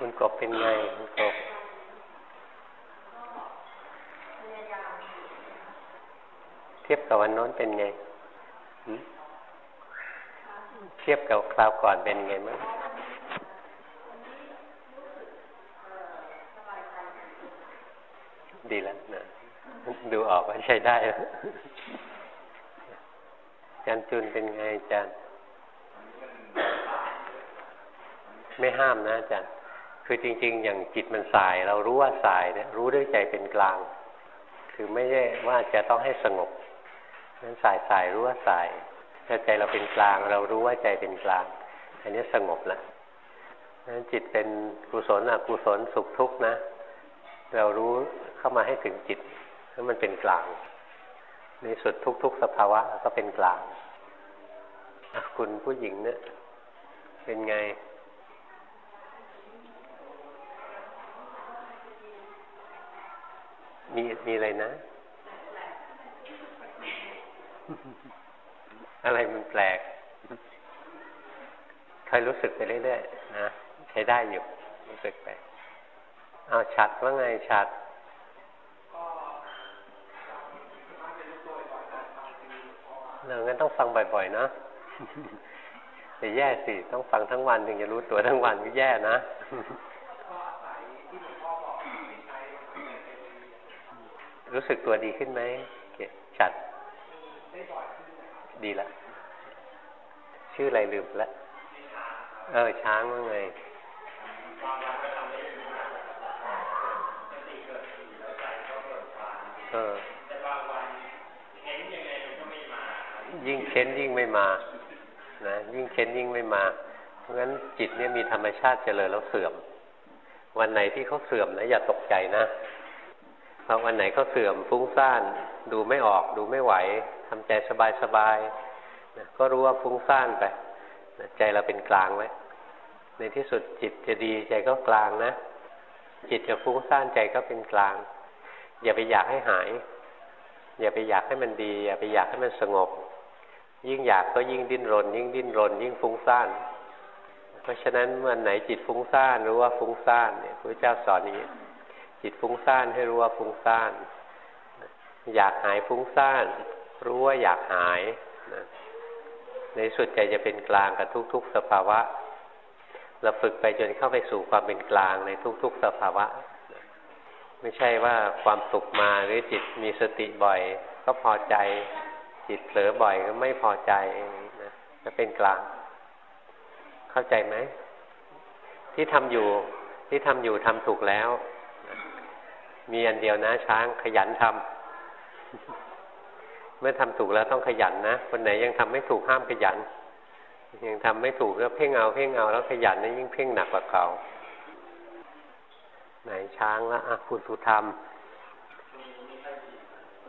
คุณกบเป็นไงคุณกบเทียบกับวันโน้นเป็นไงเทียบกับคราวก่อนเป็นไงมั้งดีแล้วนะดูออกว่าใช้ได้แล้วจันจุนเป็นไงจันไม่ห้ามนะจัน คือจริง ๆ อย่างจิตมันสาย เรารู้ว่าสายเนี่ยรู้ด้วยใจเป็นกลาง คือไม่ใช่ว่าจะต้องให้สงบนั้นสายสายรู้ว่าสายถ้าใจเราเป็นกลาง เรารู้ว่าใจเป็นกลาง อันนี้สงบแล้วนั้นจิตเป็นกุศลอกุศลสุขทุกข์นะ เรารู้เข้ามาให้ถึงจิตแล้วมันเป็นกลาง ในสุดทุกๆสภาวะก็เป็นกลางคุณผู้หญิงเนี่ยเป็นไง มีมีอะไรนะ อะไรมันแปลกคอยรู้สึกไปเรื่อยๆนะใช้ได้อยู่ รู้สึกไปเอาชัดว่าไงชัดเรางั้นต้องฟังบ่อยๆนะแต่แย่สิ ต้องฟังทั้งวันถึงจะรู้ตัวทั้งวันก็แย่นะ รู้สึกตัวดีขึ้นไหมชัด ดีละ ชื่ออะไรลืมละเออ ช้างว่าไงเออยิ่งเค้นยิ่งไม่มา นะ ยิ่งเค้นยิ่งไม่มา เพราะงั้นจิตเนี่ยมีธรรมชาติเจริญแล้วเสื่อม วันไหนที่เขาเสื่อมนะอย่าตกใจนะ พราะวันไหนเขาเสื่อมฟุ้งซ่าน ดูไม่ออก ดูไม่ไหวทำใจสบายๆก็รู้ว่าฟุ้งซ่านไปใจเราเป็นกลางไว้ ในที่สุดจิตจะดีใจก็กลางนะ จิตจะฟุ้งซ่านใจก็เป็นกลาง อย่าไปอยากให้หาย อย่าไปอยากให้มันดี อย่าไปอยากให้มันสงบ ยิ่งอยากก็ยิ่งดิ้นรน ยิ่งดิ้นรน ยิ่งฟุ้งซ่านเพราะฉะนั้นเมื่อไหนจิตฟุ้งซ่านรู้ว่าฟุ้งซ่านเนี่ยพระเจ้าสอนอย่างนี้ จิตฟุ้งซ่านให้รู้ว่าฟุ้งซ่าน อยากหายฟุ้งซ่าน รู้ว่าอยากหายนะในสุดใจจะเป็นกลางกับทุก ๆ สภาวะ เราฝึกไปจนเข้าไปสู่ความเป็นกลางในทุก ๆ สภาวะ ไม่ใช่ว่าความสุขมาหรือจิตมีสติบ่อย ก็พอใจ จิตเผลอบ่อยก็ไม่พอใจนะก็เป็นกลาง เข้าใจไหมที่ทำอยู่ที่ทำอยู่ทำถูกแล้ว มีอันเดียวนะช้างขยันทำเมื่อทำถูกแล้วต้องขยันนะคนไหนยังทำไม่ถูกห้ามขยัน ยังทำไม่ถูกก็เพ่งเอาเพ่งเอาแล้วขยันนี่ยิ่งเพ่งหนักกว่าเก่าไหนช้างละอะคุณสุธรรม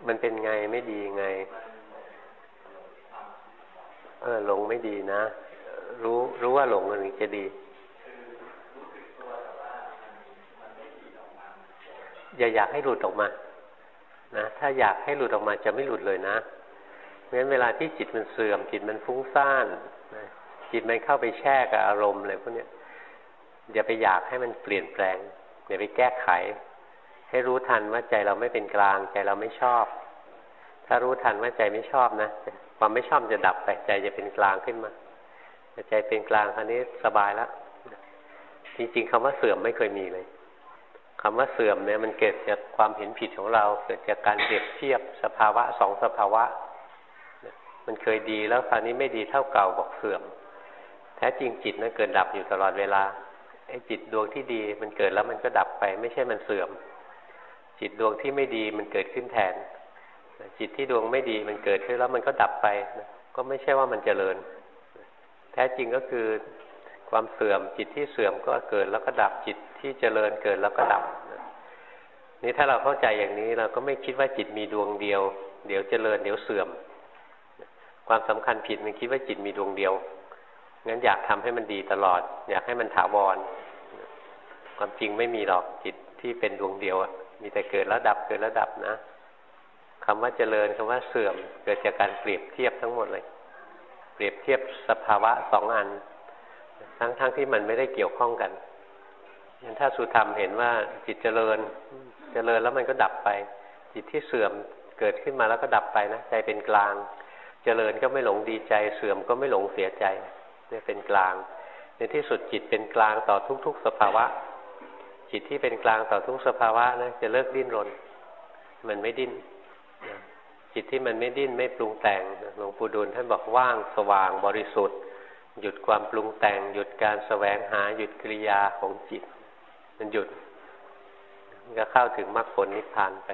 มันเป็นไงไม่ดีไง เออหลงไม่ดีนะ รู้รู้ว่าหลงมันถึงจะดี อย่าอยากให้หลุดออกมานะถ้าอยากให้หลุดออกมาจะไม่หลุดเลยนะเพราะฉะนั้นเวลาที่จิตมันเสื่อมจิตมันฟุ้งซ่านนะจิตมันเข้าไปแช่กับอารมณ์อะไรพวกนี้อย่าไปอยากให้มันเปลี่ยนแปลงอย่าไปแก้ไข ให้รู้ทันว่าใจเราไม่เป็นกลาง ใจเราไม่ชอบ ถ้ารู้ทันว่าใจไม่ชอบนะความไม่ชอบจะดับไปใจจะเป็นกลางขึ้นมาใจเป็นกลางคราวนี้สบายแล้วจริงๆคำว่าเสื่อมไม่เคยมีเลย คำว่าเสื่อมเนี่ยมันเกิดจากความเห็นผิดของเรา เกิดจากการเปรียบเทียบสภาวะสองสภาวะ มันเคยดีแล้วคราวนี้ไม่ดีเท่าเก่าบอกเสื่อม แท้จริงจิตนั้นเกิดดับอยู่ตลอดเวลาไอ้จิตดวงที่ดีมันเกิดแล้วมันก็ดับไป ไม่ใช่มันเสื่อม จิตดวงที่ไม่ดีมันเกิดขึ้นแทน จิตที่ดวงไม่ดีมันเกิดขึ้นแล้วมันก็ดับไป ก็ไม่ใช่ว่ามันเจริญ แท้จริงก็คือ ความเสื่อมจิตที่เสื่อมก็เกิดแล้วก็ดับจิตที่เจริญเกิดแล้วก็ดับนี่ถ้าเราเข้าใจอย่างนี้เราก็ไม่คิดว่าจิตมีดวงเดียว เดี๋ยวเจริญเดี๋ยวเสื่อม ความสำคัญผิดมันคิดว่าจิตมีดวงเดียวงั้นอยากทำให้มันดีตลอด อยากให้มันถาวร ความจริงไม่มีหรอกจิตที่เป็นดวงเดียวมีแต่เกิดแล้วดับเกิดแล้วดับนะคำว่าเจริญคำว่าเสื่อม เกิดจากการเปรียบเทียบทั้งหมดเลย เปรียบเทียบสภาวะสองอัน ทั้งๆทที่มันไม่ได้เกี่ยวข้องกันงั้นถ้าสุธรรมเห็นว่าจิตเจริญ เจริญแล้วมันก็ดับไป จิตที่เสื่อมเกิดขึ้นมาแล้วก็ดับไปนะใจเป็นกลาง เจริญก็ไม่หลงดีใจ เสื่อมก็ไม่หลงเสียใจเนี่ยเป็นกลาง ในที่สุดจิตเป็นกลางต่อทุก ๆ สภาวะ จิตที่เป็นกลางต่อทุกสภาวะนะจะเลิกดิ้นรน มันไม่ดิ้นจิตที่มันไม่ดิ้นไม่ปรุงแต่งหลวงปู่ดูลท่านบอกว่างสว่างบริสุทธิ์ หยุดความปรุงแต่ง หยุดการแสวงหาหยุดกิริยาของจิต มันหยุดมันก็เข้าถึงมรรคผลนิพพานไป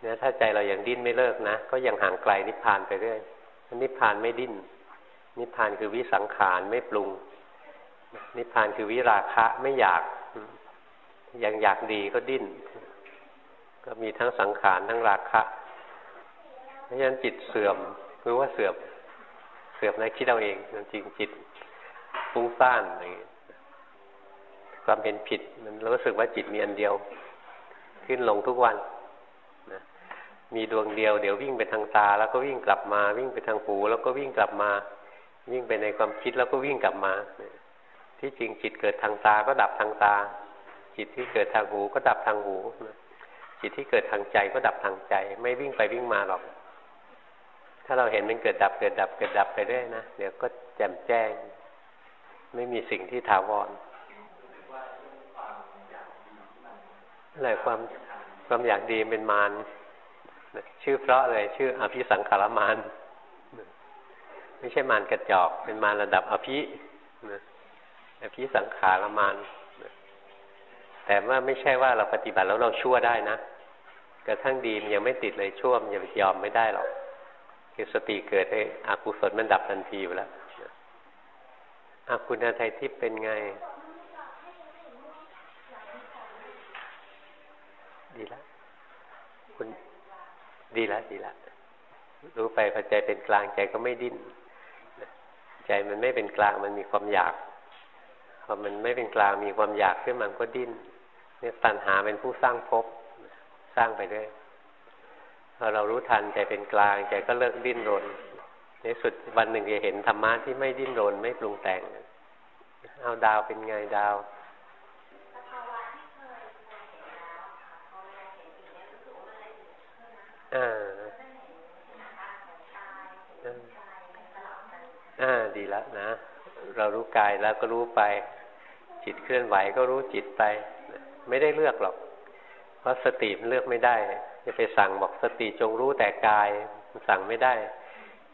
เนี่ยถ้าใจเรายังดิ้นไม่เลิกนะ ก็ยังห่างไกลนิพพานไปเรื่อยนิพพานไม่ดิ้น นิพพานคือวิสังขารไม่ปรุง นิพพานคือวิราคะไม่อยาก ยังอยากดีก็ดิ้น ก็มีทั้งสังขารทั้งราคะ เพราะฉะนั้นจิตเสื่อมคือว่าเสื่อม เสื่อมในคิดเราเองจริงจิตฟุ้งซ่านอะไรความเป็นผิด มันรู้สึกว่าจิตมีอันเดียว ขึ้นลงทุกวันนะมีดวงเดียวเดี๋ยววิ่งไปทางตา แล้วก็วิ่งกลับมา วิ่งไปทางหูแล้วก็วิ่งกลับมา วิ่งไปในความคิดแล้วก็วิ่งกลับมา ที่จริงจิตเกิดทางตาก็ดับทางตา จิตที่เกิดทางหูก็ดับทางหูจิตที่เกิดทางใจก็ดับทางใจ ไม่วิ่งไปวิ่งมาหรอก ถ้าเราเห็นมันเกิดดับเกิดดับเกิดดับไปเรื่อยนะเดี๋ยวก็แจ่มแจ้ง ไม่มีสิ่งที่ถาวรอะไรความความอยากดีเป็นมารชื่อเพราะเลยชื่ออภิสังขารมารไม่ใช่มารกระจอกเป็นมารระดับอภิอภิสังขารมารแต่ว่าไม่ใช่ว่าเราปฏิบัติแล้วเราชั่วได้นะกระทั่งดีมันยังไม่ติดเลยชั่วมันยังยอมไม่ได้หรอก คือสติเกิดให้อากุศลมันดับทันทีอยู่แล้วอาคุณอาไทยทิพย์เป็นไง ดีแล้วคุณดีแล้วดีแล้วรู้ไปพอใจเป็นกลางใจก็ไม่ดิ้นใจมันไม่เป็นกลางมันมีความอยากพอมันไม่เป็นกลางมีความอยากขึ้นมันก็ดิ้นเนี่ยตัณหาเป็นผู้สร้างภพสร้างไปด้วย พอเรารู้ทันใจเป็นกลางใจก็เลิกดิ้นรน ในสุดวันหนึ่งจะเห็นธรรมะที่ไม่ดิ้นรนไม่ปรุงแต่ง เอาดาวเป็นไงดาวอ่าอ่าดีแล้วนะ เรารู้กายแล้วก็รู้ไป จิตเคลื่อนไหวก็รู้จิตไป ไม่ได้เลือกหรอก เพราะสติมันเลือกไม่ได้ จะไปสั่งบอกสติจงรู้แต่กายสั่งไม่ได้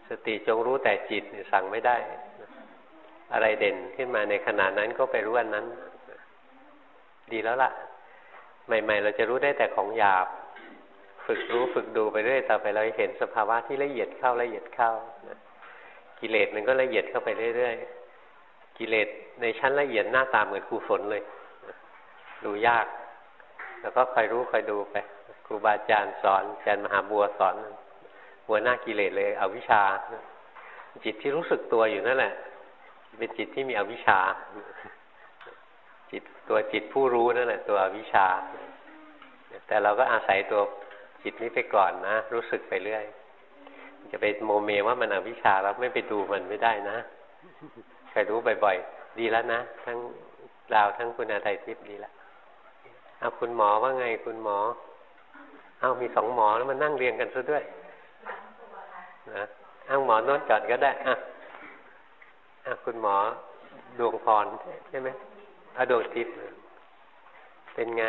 สติจงรู้แต่จิตสั่งไม่ได้ อะไรเด่นขึ้นมาในขณะนั้นก็ไปรู้อันนั้น ดีแล้วละ่ะ ใหม่ ๆ เราจะรู้ได้แต่ของหยาบ ฝึกรู้ฝึกดูไปเรื่อยต่อไปเราเห็นสภาวะที่ละเอียดเข้าละเอียดเข้ากิเลสมันก็ละเอียดเข้าไปเรื่อยๆกิเลสในชั้นละเอียดหน้าตาเหมือนกุศลเลย ดูยาก แล้วก็คอยรู้คอยดูไป ครูบาอาจารย์สอนอาจารย์มหาบัวสอนหัวหน้ากิเลสเลย เอาวิชา จิตที่รู้สึกตัวอยู่นั่นแหละ เป็นจิตที่มีอวิชชา จิตตัวจิตผู้รู้นั่นแหละ ตัวอวิชชา แต่เราก็อาศัยตัวจิตนี้ไปก่อนนะ รู้สึกไปเรื่อย จะไปโมเมว่ามันอวิชชาแล้วไม่ไปดูมันไม่ได้นะใครรู้บ่อยๆ ดีแล้วนะ ทั้งดาวทั้งคุณอาไทยทิพย์ดีแล้วเอาคุณหมอว่าไงคุณหมอ เอามีสองหมอแล้วมันนั่งเรียงกันซะด้วยนะอ้างหมอน้นก่อนก็ได้อะอะคุณหมอดวงพรใช่ไหมอะดวงทิพย์เป็นไง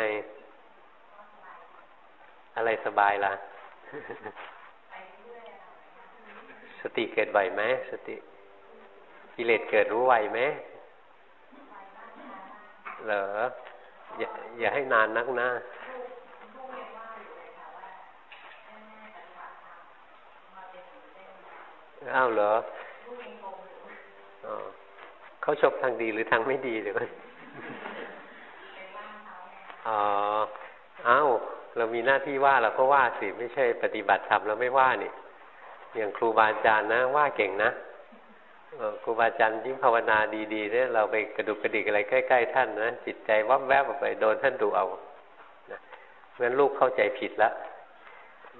อะไรสบายล่ะ สติเกิดไหวไหมสติ กิเลสเกิดรู้ไหวไหมเหรออย่าอย่าให้นานนักนะ อ้าวเหรอเขาชอบทางดีหรือทางไม่ดีเดี๋ยวกันอ๋ออ้าวเรามีหน้าที่ว่าเราก็ว่าสิไม่ใช่ปฏิบัติธรรมเราไม่ว่านี่อย่างครูบาอาจารย์นะ ว่าเก่งนะครูบาอาจารย์ยิ่งภาวนาดีๆเนี่ยเราไปกระดุกกระดิกอะไรใกล้ๆท่านนะจิตใจวับแวบออกไปโดนท่านดูเอาเพราะฉะนั้นลูกเข้าใจผิดแล้ว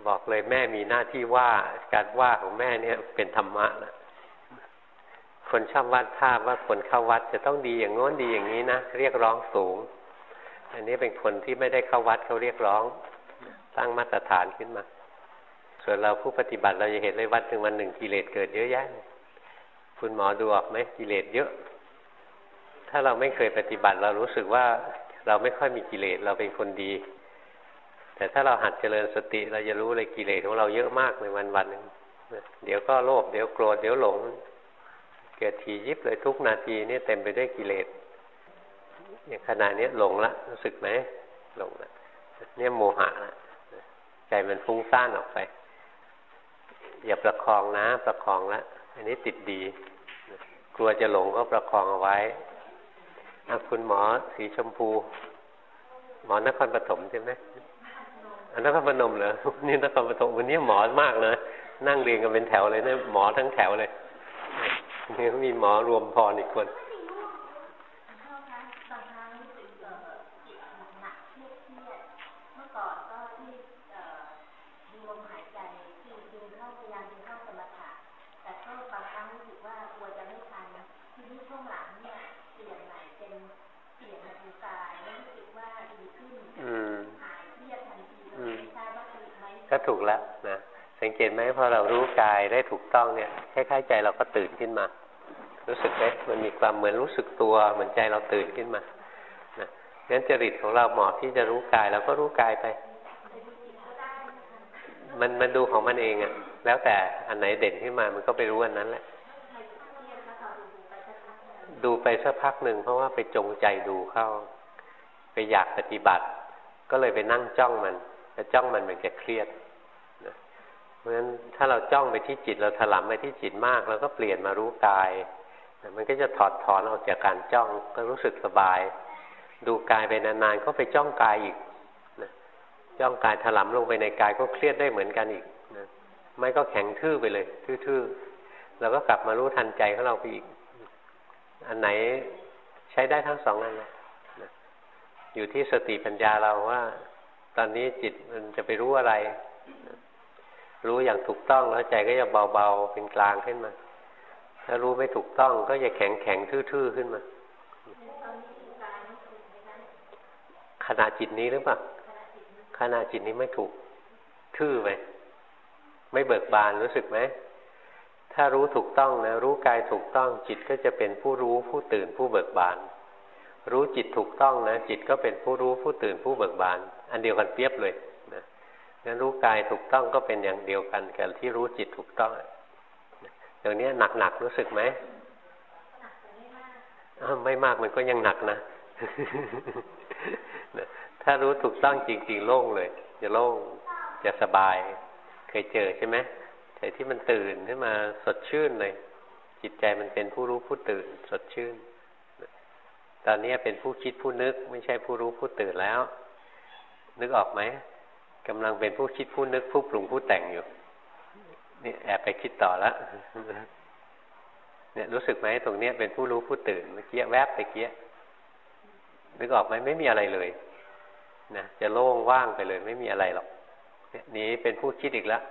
บอกเลยแม่มีหน้าที่ว่าการว่าของแม่เนี่ยเป็นธรรมะนะคนชอบวาดภาพว่าคนเข้าวัดจะต้องดีอย่างโน้นดีอย่างนี้นะเรียกร้องสูง อันนี้เป็นคนที่ไม่ได้เข้าวัดเขาเรียกร้องตั้งมาตรฐานขึ้นมา ส่วนเราผู้ปฏิบัติเราจะเห็นเลยวัดหนึ่งวันหนึ่งกิเลสเกิดเยอะแยะคุณหมอดูออกไหมกิเลสเยอะ ถ้าเราไม่เคยปฏิบัติเรารู้สึกว่าเราไม่ค่อยมีกิเลสเราเป็นคนดี แต่ถ้าเราหัดเจริญสติ เราจะรู้เลยกิเลสของเราเยอะมากในวันวันหนึ่งเดี๋ยวก็โลภเดี๋ยวโกรธเดี๋ยวหลง เกิดทียิบเลยทุกนาทีนี่เต็มไปด้วยกิเลสอย่างขณะนี้หลงละรู้สึกไหมหลงละเนี่ยโมหะละใจมันฟุ้งซ่านออกไป อย่าประคองนะ ประคองละอันนี้ติดดี กลัวจะหลงก็ประคองเอาไว้คุณหมอสีชมพู หมอนครปฐมใช่ไหม อันนครพนมเหรอนี่นครปฐมวันนี้หมอมากเลยนั่งเรียงกันเป็นแถวเลยนะหมอทั้งแถวเลยนี่มีหมอรวมพรอีกคนก็ ถูกแล้วนะสังเกตไหมพอเรารู้กายได้ถูกต้องเนี่ยคล้ายๆใจเราก็ตื่นขึ้นมา รู้สึกไหมมันมีความเหมือนรู้สึกตัวเหมือนใจเราตื่นขึ้นมานะงั้นจริตของเราเหมาะที่จะรู้กายเราก็รู้กายไป มันมันดูของมันเองอะแล้วแต่อันไหนเด่นขึ้นมามันก็ไปรู้อันนั้นแหละ ดูไปสักพักหนึ่งเพราะว่าไปจงใจดูเข้า ไปอยากปฏิบัติ ก็เลยไปนั่งจ้องมันจะจ้องมันมันจะเครียด ราะฉะนั้นถ้าเราจ้องไปที่จิตเราถลำไปที่จิตมากเราก็เปลี่ยนมารู้กาย มันก็จะถอดถอนออกจากการจ้องก็รู้สึกสบาย ดูกายไปนานๆก็ไปจ้องกายอีกนะจ้องกายถลำลงไปในกายก็เครียดได้เหมือนกันอีกนะไม่ก็แข็งทื่อไปเลย ทื่อๆเราก็กลับมารู้ทันใจของเราไปอีก อันไหนใช้ได้ทั้งสองอันนะอยู่ที่สติปัญญาเราว่า ตอนนี้จิตมันจะไปรู้อะไร รู้อย่างถูกต้องแล้วใจก็จะเบาๆเป็นกลางขึ้นมา ถ้ารู้ไม่ถูกต้องก็จะแข็งแข็งทื่อๆขึ้นมาขณะจิตนี้หรือเปล่าขณะจิตนี้ไม่ถูกทื่อไปไม่เบิกบานรู้สึกไหมถ้ารู้ถูกต้องนะรู้กายถูกต้องจิตก็จะเป็นผู้รู้ผู้ตื่นผู้เบิกบาน รู้จิตถูกต้องนะจิตก็เป็นผู้รู้ผู้ตื่นผู้เบิกบาน อันเดียวกันเปรียบเลย งั้นรู้กายถูกต้องก็เป็นอย่างเดียวกันกับที่รู้จิตถูกต้องอย่างนี้หนักๆรู้สึกไหมไม่มากมันก็ยังหนักนะ ถ้ารู้ถูกต้องจริง ๆ โล่งเลย จะโล่งจะสบาย เคยเจอใช่ไหมแต่ที่มันตื่นขึ้นมาสดชื่นเลย จิตใจมันเป็นผู้รู้ผู้ตื่น สดชื่น ตอนนี้เป็นผู้คิดผู้นึก ไม่ใช่ผู้รู้ผู้ตื่นแล้ว นึกออกไหม กำลังเป็นผู้คิดผู้นึกผู้ปรุงผู้แต่งอยู่ นี่แอบไปคิดต่อแล้วเนี่ยรู้สึกไหมตรงเนี้ยเป็นผู้รู้ผู้ตื่นเมื่อกี้แวบไปเกี้ยนึกออกไหมไม่มีอะไรเลยนะจะโล่งว่างไปเลย ไม่มีอะไรหรอกเนี่ยนี้เป็นผู้คิดอีกแล้ว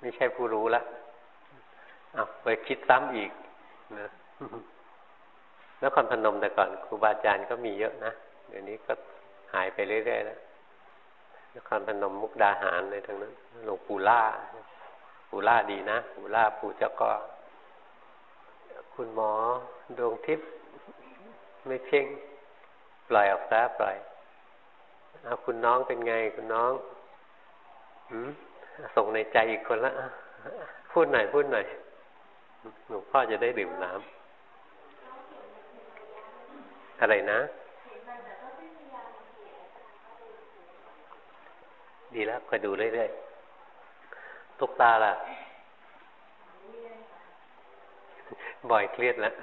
ไม่ใช่ผู้รู้ละเอาไปคิดซ้ำอีกนะแล้วคอนพนมแต่ก่อนครูบาอาจารย์ก็มีเยอะนะเดี๋ยวนี้ก็หายไปเรื่อยๆแล้ว นครพนมมุกดาหารเลยทั้งนั้นหลวงปู่ล่าปู่ล่าดีนะปู่ล่าปู่เจ้าก็ คุณหมอดวงทิพย์ไม่เพ่งปล่อยออกซะปล่อยเอาคุณน้องเป็นไงคุณน้องหืมส่งในใจอีกคนละพูดหน่อยพูดหน่อยหลวงพ่อจะได้ดื่มน้ำอะไรนะ ดีแล้วคอยดูเรื่อยๆตุกตาล่ะ บ่อยเครียดแล้ว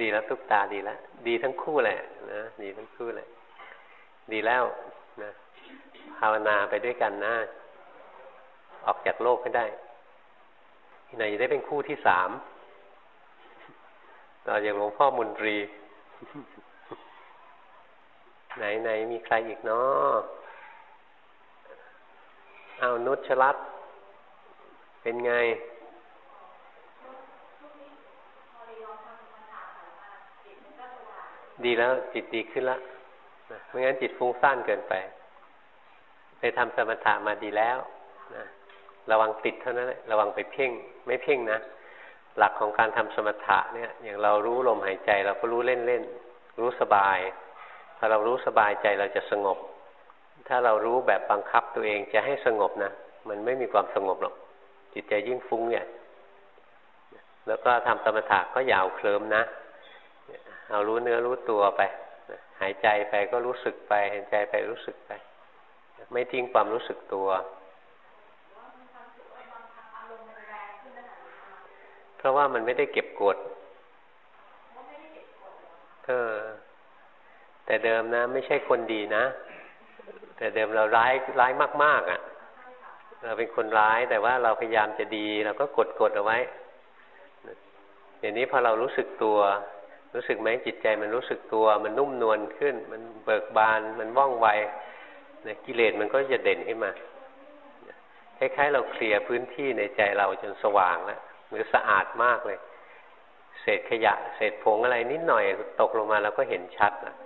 ดีแล้วตุกตาดีแล้วดีทั้งคู่แหละนะดีทั้งคู่แหละ ดีแล้วนะภาวนาไปด้วยกันนะออกจากโลกให้ได้ที่ไหนจะได้เป็นคู่ที่สามต่อจากหลวงพ่อมนตรี ไหนไหนมีใครอีกเนาะ เอานุชรัตเป็นไง ดีแล้วจิตดีขึ้นละนไม่งั้นจิตฟุ้งซ่านเกินไป ไปทำสมถะมาดีแล้วนะระวังติดเท่านั้นระวังไปเพ่ง ไม่เพ่งนะ หลักของการทำสมถะเนี่ย อย่างเรารู้ลมหายใจ เราก็รู้เล่นเล่นรู้สบาย พอเรารู้สบายใจเราจะสงบ ถ้าเรารู้แบบบังคับตัวเองจะให้สงบนะ มันไม่มีความสงบหรอก จิตใจยิ่งฟุ้งเนี่ย แล้วก็ทำสมถะก็ยาวเคลิมนะ เอารู้เนื้อรู้ตัวไป หายใจไปก็รู้สึกไป หายใจไปรู้สึกไป ไม่ทิ้งความรู้สึกตัว เพราะว่ามันไม่ได้เก็บกดเออแต่เดิมนะ ไม่ใช่คนดีนะ แต่เดิมเราร้ายร้ายมาก ๆอะ่ะ เราเป็นคนร้ายแต่ว่าเราพยายามจะดีเราก็กดกดเอาไว้เดี๋ยวนี้พอเรารู้สึกตัว รู้สึกไหมจิตใจมันรู้สึกตัว มันนุ่มนวลขึ้น มันเบิกบาน มันว่องไวนะกิเลสมันก็จะเด่นขึ้นมาคล้ายๆเราเคลียร์พื้นที่ในใจเราจนสว่างแล้วหรือสะอาดมากเลย เศษขยะ เศษผงอะไรนิดหน่อยตกลงมาเราก็เห็นชัดนะ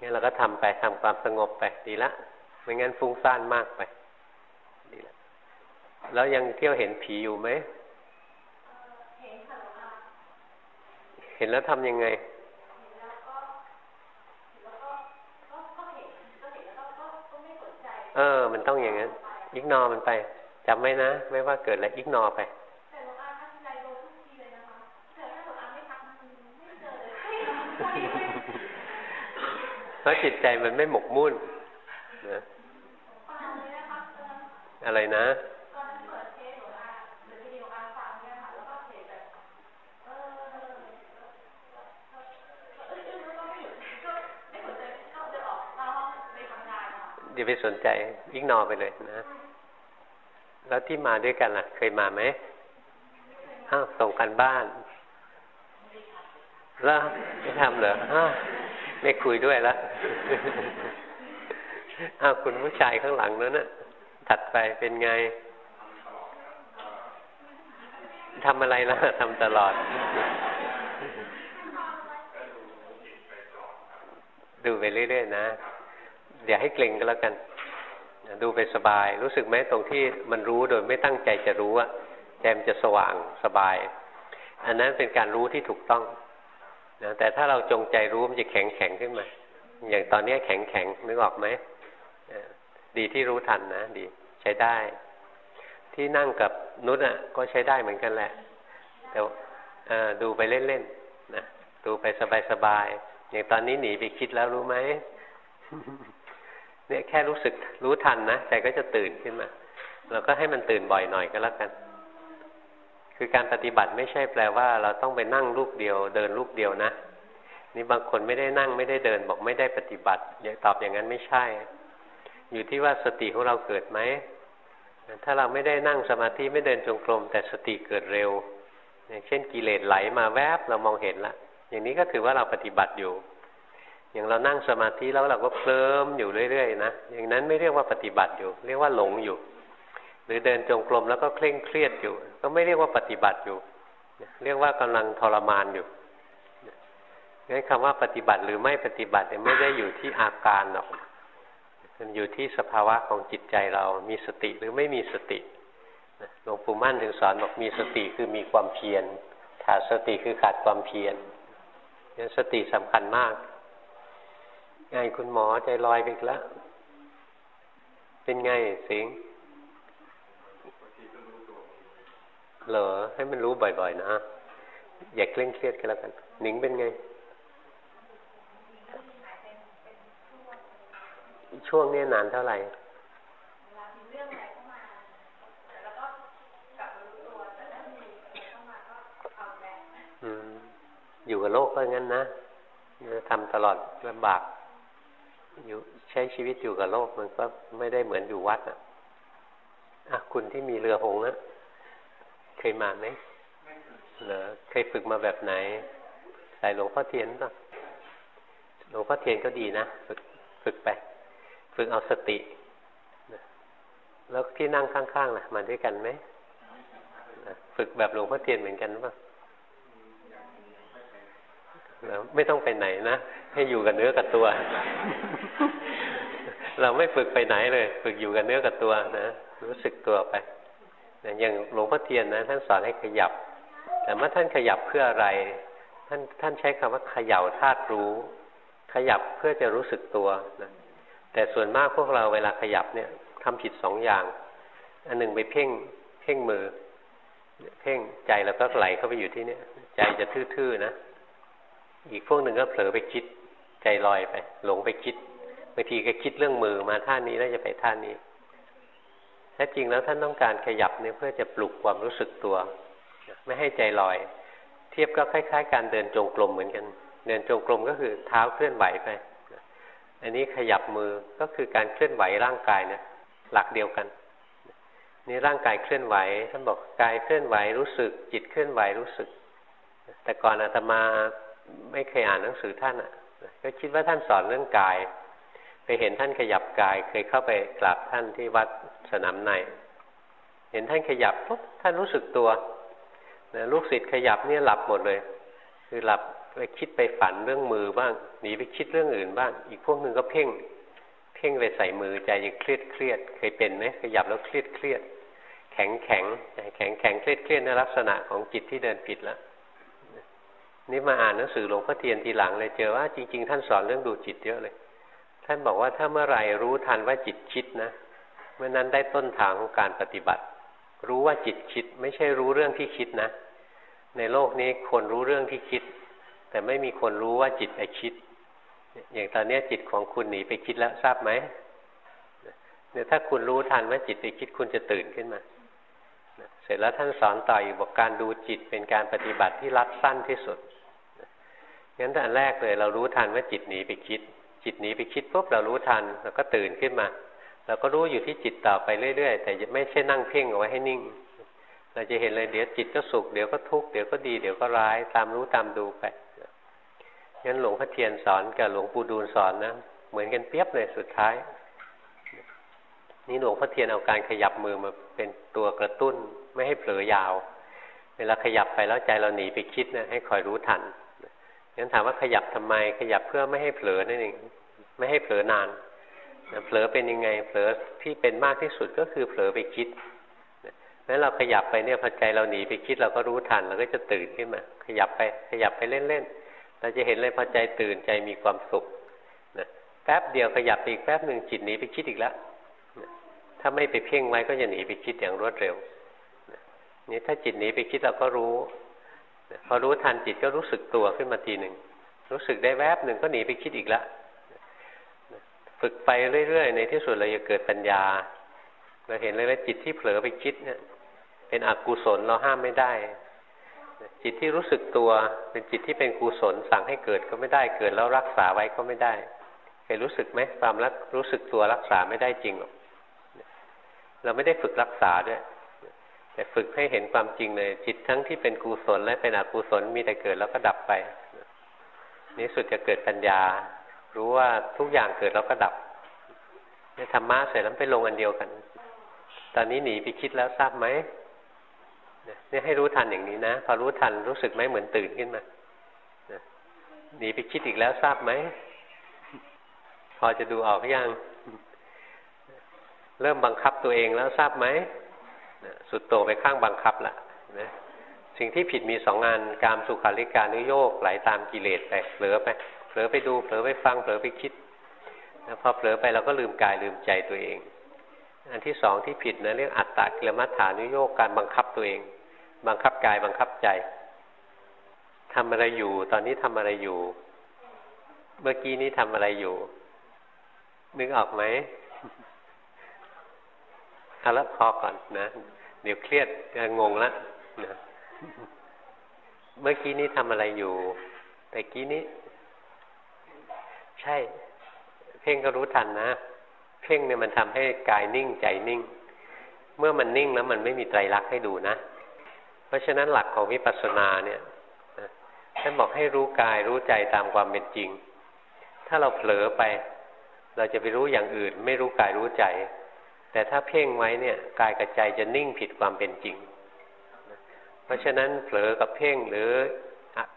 งั้นเราก็ทำไปทำความสงบไปดีละไม่งั้นฟุ้งซ่านมากไปดีละแล้วยังเที่ยวเห็นผีอยู่ไหมเห็นแล้วทำยังไงเออ มันต้องอย่างนั้นยิกนอมันไปจำไว้นะ ไม่ว่าเกิดอะไรอิกนอไปเพ ราะจิตใจมันไม่หมกมุ่นนะอะไรนะอย่าไปสนใจอิกนอไปเลยนะ แล้วที่มาด้วยกันล่ะ เคยมาไหมอ้าวส่งกันบ้าน แล้วไม่ทำเหรออ้าวไม่คุยด้วยละ อาคุณผู้ชายข้างหลังนั้นน่ะ ถัดไปเป็นไงทำอะไรล่ะทำตลอด ดูไปเรื่อยๆนะอย่าให้เกรงก็แล้วกัน ดูไปสบาย รู้สึกไหมตรงที่มันรู้โดยไม่ตั้งใจจะรู้อะใจมันจะสว่างสบาย อันนั้นเป็นการรู้ที่ถูกต้องนะแต่ถ้าเราจงใจรู้มันจะแข็งแข็งขึ้นมา อย่างตอนนี้แข็งแข็งนึกออกไหมดีที่รู้ทันนะดี ใช้ได้ ที่นั่งกับนุชอะ ก็ใช้ได้เหมือนกันแหละ แต่ดูไปเล่นๆนะดูไปสบายๆอย่างตอนนี้หนีไปคิดแล้วรู้ไหมเนี่ยแค่รู้สึกรู้ทันนะใจก็จะตื่นขึ้นมาเราก็ให้มันตื่นบ่อยหน่อยก็แล้วกัน คือการปฏิบัติไม่ใช่แปลว่า เราต้องไปนั่งรูปเดียว เดินรูปเดียวนะ นี่บางคนไม่ได้นั่งไม่ได้เดินบอกไม่ได้ปฏิบัติอย่าตอบอย่างนั้นไม่ใช่ อยู่ที่ว่าสติของเราเกิดไหมถ้าเราไม่ได้นั่งสมาธิไม่เดินจงกรม แต่สติเกิดเร็ว อย่างเช่นกิเลสไหลมาแวบเรามองเห็นละอย่างนี้ก็ถือว่าเราปฏิบัติอยู่ อย่างเรานั่งสมาธิแล้วเราก็เคลิ้มอยู่เรื่อยๆนะอย่างนั้นไม่เรียกว่าปฏิบัติอยู่ เรียกว่าหลงอยู่ หรือเดินจงกรมแล้วก็เคร่งเครียดอยู่ ก็ไม่เรียกว่าปฏิบัติอยู่ เรียกว่ากำลังทรมานอยู่ งั้นคำว่าปฏิบัติหรือไม่ปฏิบัติเนี่ยไม่ได้อยู่ที่อาการหรอกมันอยู่ที่สภาวะของจิตใจเรา มีสติหรือไม่มีสติหลวงปู่มั่นถึงสอนบอกมีสติคือมีความเพียร ขาดสติคือขาดความเพียรงั้นสติสำคัญมากไงคุณหมอใจลอยไปอีกแล้ว เป็นไงสิงเหรอให้มันรู้บ่อยๆนะ อย่าเคร่งเครียดกันแล้วกัน หนิงเป็นไง ช่วงนี้นานเท่าไหร่อยู่กับโลกก็งั้นนะทำตลอดลำบากอยู่ใช้ชีวิตอยู่กับโลกมันก็ไม่ได้เหมือนอยู่วัดอะอะคุณที่มีเรือหงนะเคยมาไหมเหรอเคยฝึกมาแบบไหนใส่หลวงพ่อเทียนป่ะหลวงพ่อเทียนก็ดีนะ ฝึกฝึกไป ฝึกเอาสติ แล้วที่นั่งข้างๆล่ะมาด้วยกันไหมฝึกแบบหลวงพ่อเทียนเหมือนกันป่ะไม่ต้องไปไหนนะ ให้อยู่กับเนื้อกับตัว เราไม่ฝึกไปไหนเลย ฝึกอยู่กับเนื้อกับตัวนะรู้สึกตัวไปอย่างหลวงพ่อเทียนนะท่านสอนให้ขยับ แต่เมื่อท่านขยับเพื่ออะไร ท่านท่านใช้คำว่าขย่าธาตุรู้ ขยับเพื่อจะรู้สึกตัวนะ แต่ส่วนมากพวกเราเวลาขยับเนี่ยทำผิดสองอย่าง อันหนึ่งไปเพ่งเพ่งมือ เพ่งใจแล้วก็ไหลเข้าไปอยู่ที่เนี่ยใจจะทื่อๆนะ อีกพวกหนึ่งก็เผลอไปคิด ใจลอยไป หลงไปคิดบางทีก็คิดเรื่องมือมาท่านี้แล้วจะไปท่านี้แท้จริงแล้วท่านต้องการขยับเนี่ยเพื่อจะปลุกความรู้สึกตัว ไม่ให้ใจลอย เทียบก็คล้าย ๆ การเดินจงกรมเหมือนกัน เดินจงกรมก็คือเท้าเคลื่อนไหวไป อันนี้ขยับมือก็คือการเคลื่อนไหวร่างกายเนี่ยหลักเดียวกัน นี่ร่างกายเคลื่อนไหวท่านบอกกายเคลื่อนไหวรู้สึก จิตเคลื่อนไหวรู้สึก แต่ก่อนอาตมาไม่เคยอ่านหนังสือท่านอะ ก็คิดว่าท่านสอนเรื่องกาย ไปเห็นท่านขยับกาย เคยเข้าไปกราบท่านที่วัดสนามในเห็นท่านขยับปุ๊บท่านรู้สึกตัวนะลูกศิษย์ขยับเนี่ยหลับหมดเลย คือหลับ ไปคิดไปฝันเรื่องมือบ้างหนีไปคิดเรื่องอื่นบ้าง อีกพวกหนึ่งก็เพ่ง เพ่งไปใส่มือใจยังเครียดเครียดเคยเป็นไหมขยับแล้วเครียดเครียดแข็งแข็งแข็งแข็งเครียดเครียดในลักษณะของจิตที่เดินผิดแล้วนี่มาอ่านหนังสือหลวงพ่อเทียนทีหลังเลยเจอว่าจริง ๆ ท่านสอนเรื่องดูจิตเยอะเลย ท่านบอกว่าถ้าเมื่อไหร่รู้ทันว่าจิตคิดนะเมื่อนั้นได้ต้นทางของการปฏิบัติ รู้ว่าจิตคิด ไม่ใช่รู้เรื่องที่คิดนะ ในโลกนี้คนรู้เรื่องที่คิด แต่ไม่มีคนรู้ว่าจิตไปคิด อย่างตอนนี้จิตของคุณหนีไปคิดแล้วทราบไหมเนี่ยถ้าคุณรู้ทันว่าจิตไปคิดคุณจะตื่นขึ้นมา เสร็จแล้วท่านสอนต่ออีกบอกการดูจิตเป็นการปฏิบัติที่รัดสั้นที่สุดงั้นแต่แรกเลยเรารู้ทันว่าจิตหนีไปคิด จิตหนีไปคิดปุ๊บเรารู้ทันเราก็ตื่นขึ้นมาเราก็รู้อยู่ที่จิตต่อไปเรื่อยๆ แต่ไม่ใช่นั่งเพ่งเอาไว้ให้นิ่ง เราจะเห็นเลยเดี๋ยวจิตก็สุขเดี๋ยวก็ทุกข์เดี๋ยวก็ดีเดี๋ยวก็ร้ายตามรู้ตามดูไป งั้นหลวงพ่อเทียนสอนกับหลวงปู่ดูลสอนนะ เหมือนกันเปียบเลยสุดท้าย นี่หลวงพ่อเทียนเอาการขยับมือมาเป็นตัวกระตุ้น ไม่ให้เผลอยาว เวลาขยับไปแล้วใจเราหนีไปคิดนะให้คอยรู้ทันงั้นถามว่าขยับทำไม ขยับเพื่อไม่ให้เผลอนั่นเองไม่ให้เผลอนานเผลอเป็นยังไง เผลอที่เป็นมากที่สุดก็คือเผลอไปคิดนั้นเราขยับไปเนี่ยพอใจเราหนีไปคิดเราก็รู้ทันเราก็จะตื่นขึ้นมา ขยับไป ขยับไปเล่นๆ เราจะเห็นเลยพอใจตื่นใจมีความสุขนะแป๊บเดียวขยับอีกแป๊บหนึ่งจิตหนีไปคิดอีกแล้วถ้าไม่ไปเพ่งไว้ก็จะหนีไปคิดอย่างรวดเร็วนี่ถ้าจิตหนีไปคิดเราก็รู้พอรู้ทันจิตก็รู้สึกตัวขึ้นมาทีหนึ่งรู้สึกได้แวบหนึ่งก็หนีไปคิดอีกแล้วฝึกไปเรื่อยๆ ในที่สุดเราจะเกิดปัญญา เราเห็นเลยว่าจิตที่เผลอไปคิดเนี่ยเป็นอกุศลเราห้ามไม่ได้ จิตที่รู้สึกตัวเป็นจิตที่เป็นกุศลสั่งให้เกิดก็ไม่ได้เกิดแล้วรักษาไว้ก็ไม่ได้เคยรู้สึกไหมความรักรู้สึกตัวรักษาไม่ได้จริงหรอกเราไม่ได้ฝึกรักษาด้วย แต่ฝึกให้เห็นความจริงเลย จิตทั้งที่เป็นกุศลและเป็นอกุศลมีแต่เกิดแล้วก็ดับไปนี้สุดจะเกิดปัญญา รู้ว่าทุกอย่างเกิดแล้วก็ดับธรรมะเสร็จแล้วไปลงอันเดียวกัน ตอนนี้หนีไปคิดแล้วทราบไหม เนี่ยให้รู้ทันอย่างนี้นะพอรู้ทันรู้สึกไหมเหมือนตื่นขึ้นมาหนีไปคิดอีกแล้วทราบไหม พอจะดูออกยัง เริ่มบังคับตัวเองแล้วทราบไหมสุดโต่งไปข้างบังคับละนะสิ่งที่ผิดมีสองงานการสุขาริการนุโยกไหลาตามกิเลสไปเผลอไปเผลอไปดูเผลอไปฟังเผลอไปคิดพอเผลอไปเราก็ลืมกายลืมใจตัวเอง อันที่สองที่ผิดนะเรียกอัตตะกิลมัฏฐานุโยกการบังคับตัวเอง บังคับกายบังคับใจทำอะไรอยู่ ตอนนี้ทำอะไรอยู่ เมื่อกี้นี้ทำอะไรอยู่ นึกออกไหมเอาละพอก่อนนะ เดี๋ยวเครียดจะงงละนะเมื่อกี้นี้ทำอะไรอยู่ แต่กี้นี้ ใช่ เพ่งก็รู้ทันนะ เพ่งเนี่ยมันทำให้กายนิ่งใจนิ่ง เมื่อมันนิ่งแล้วมันไม่มีไตรลักษณ์ให้ดูนะ เพราะฉะนั้นหลักของวิปัสสนาเนี่ยท่านบอกให้รู้กายรู้ใจตามความเป็นจริง ถ้าเราเผลอไป เราจะไปรู้อย่างอื่น ไม่รู้กายรู้ใจ แต่ถ้าเพ่งไว้เนี่ยกายกับใจจะนิ่งผิดความเป็นจริง เพราะฉะนั้นเผลอกับเพ่งหรือ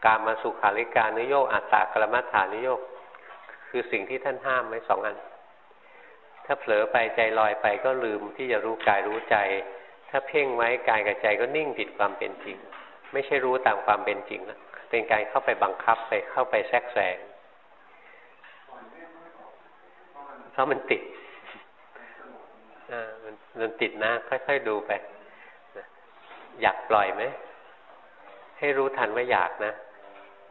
การมาสุขาริการนิโยกอัตตากรมัฏฐานิโยกคือสิ่งที่ท่านห้ามไว้สองอัน ถ้าเผลอไปใจลอยไปก็ลืมที่จะรู้กายรู้ใจ ถ้าเพ่งไว้กายกับใจก็นิ่งผิดความเป็นจริง ไม่ใช่รู้ตามความเป็นจริงแล้วเป็นการเข้าไปบังคับไปเข้าไปแทรกแซงเพราะมันติดมันมันติดนะ ค่อย ๆ ดูไป อยากปล่อยไหม ให้รู้ทันว่าอยากนะ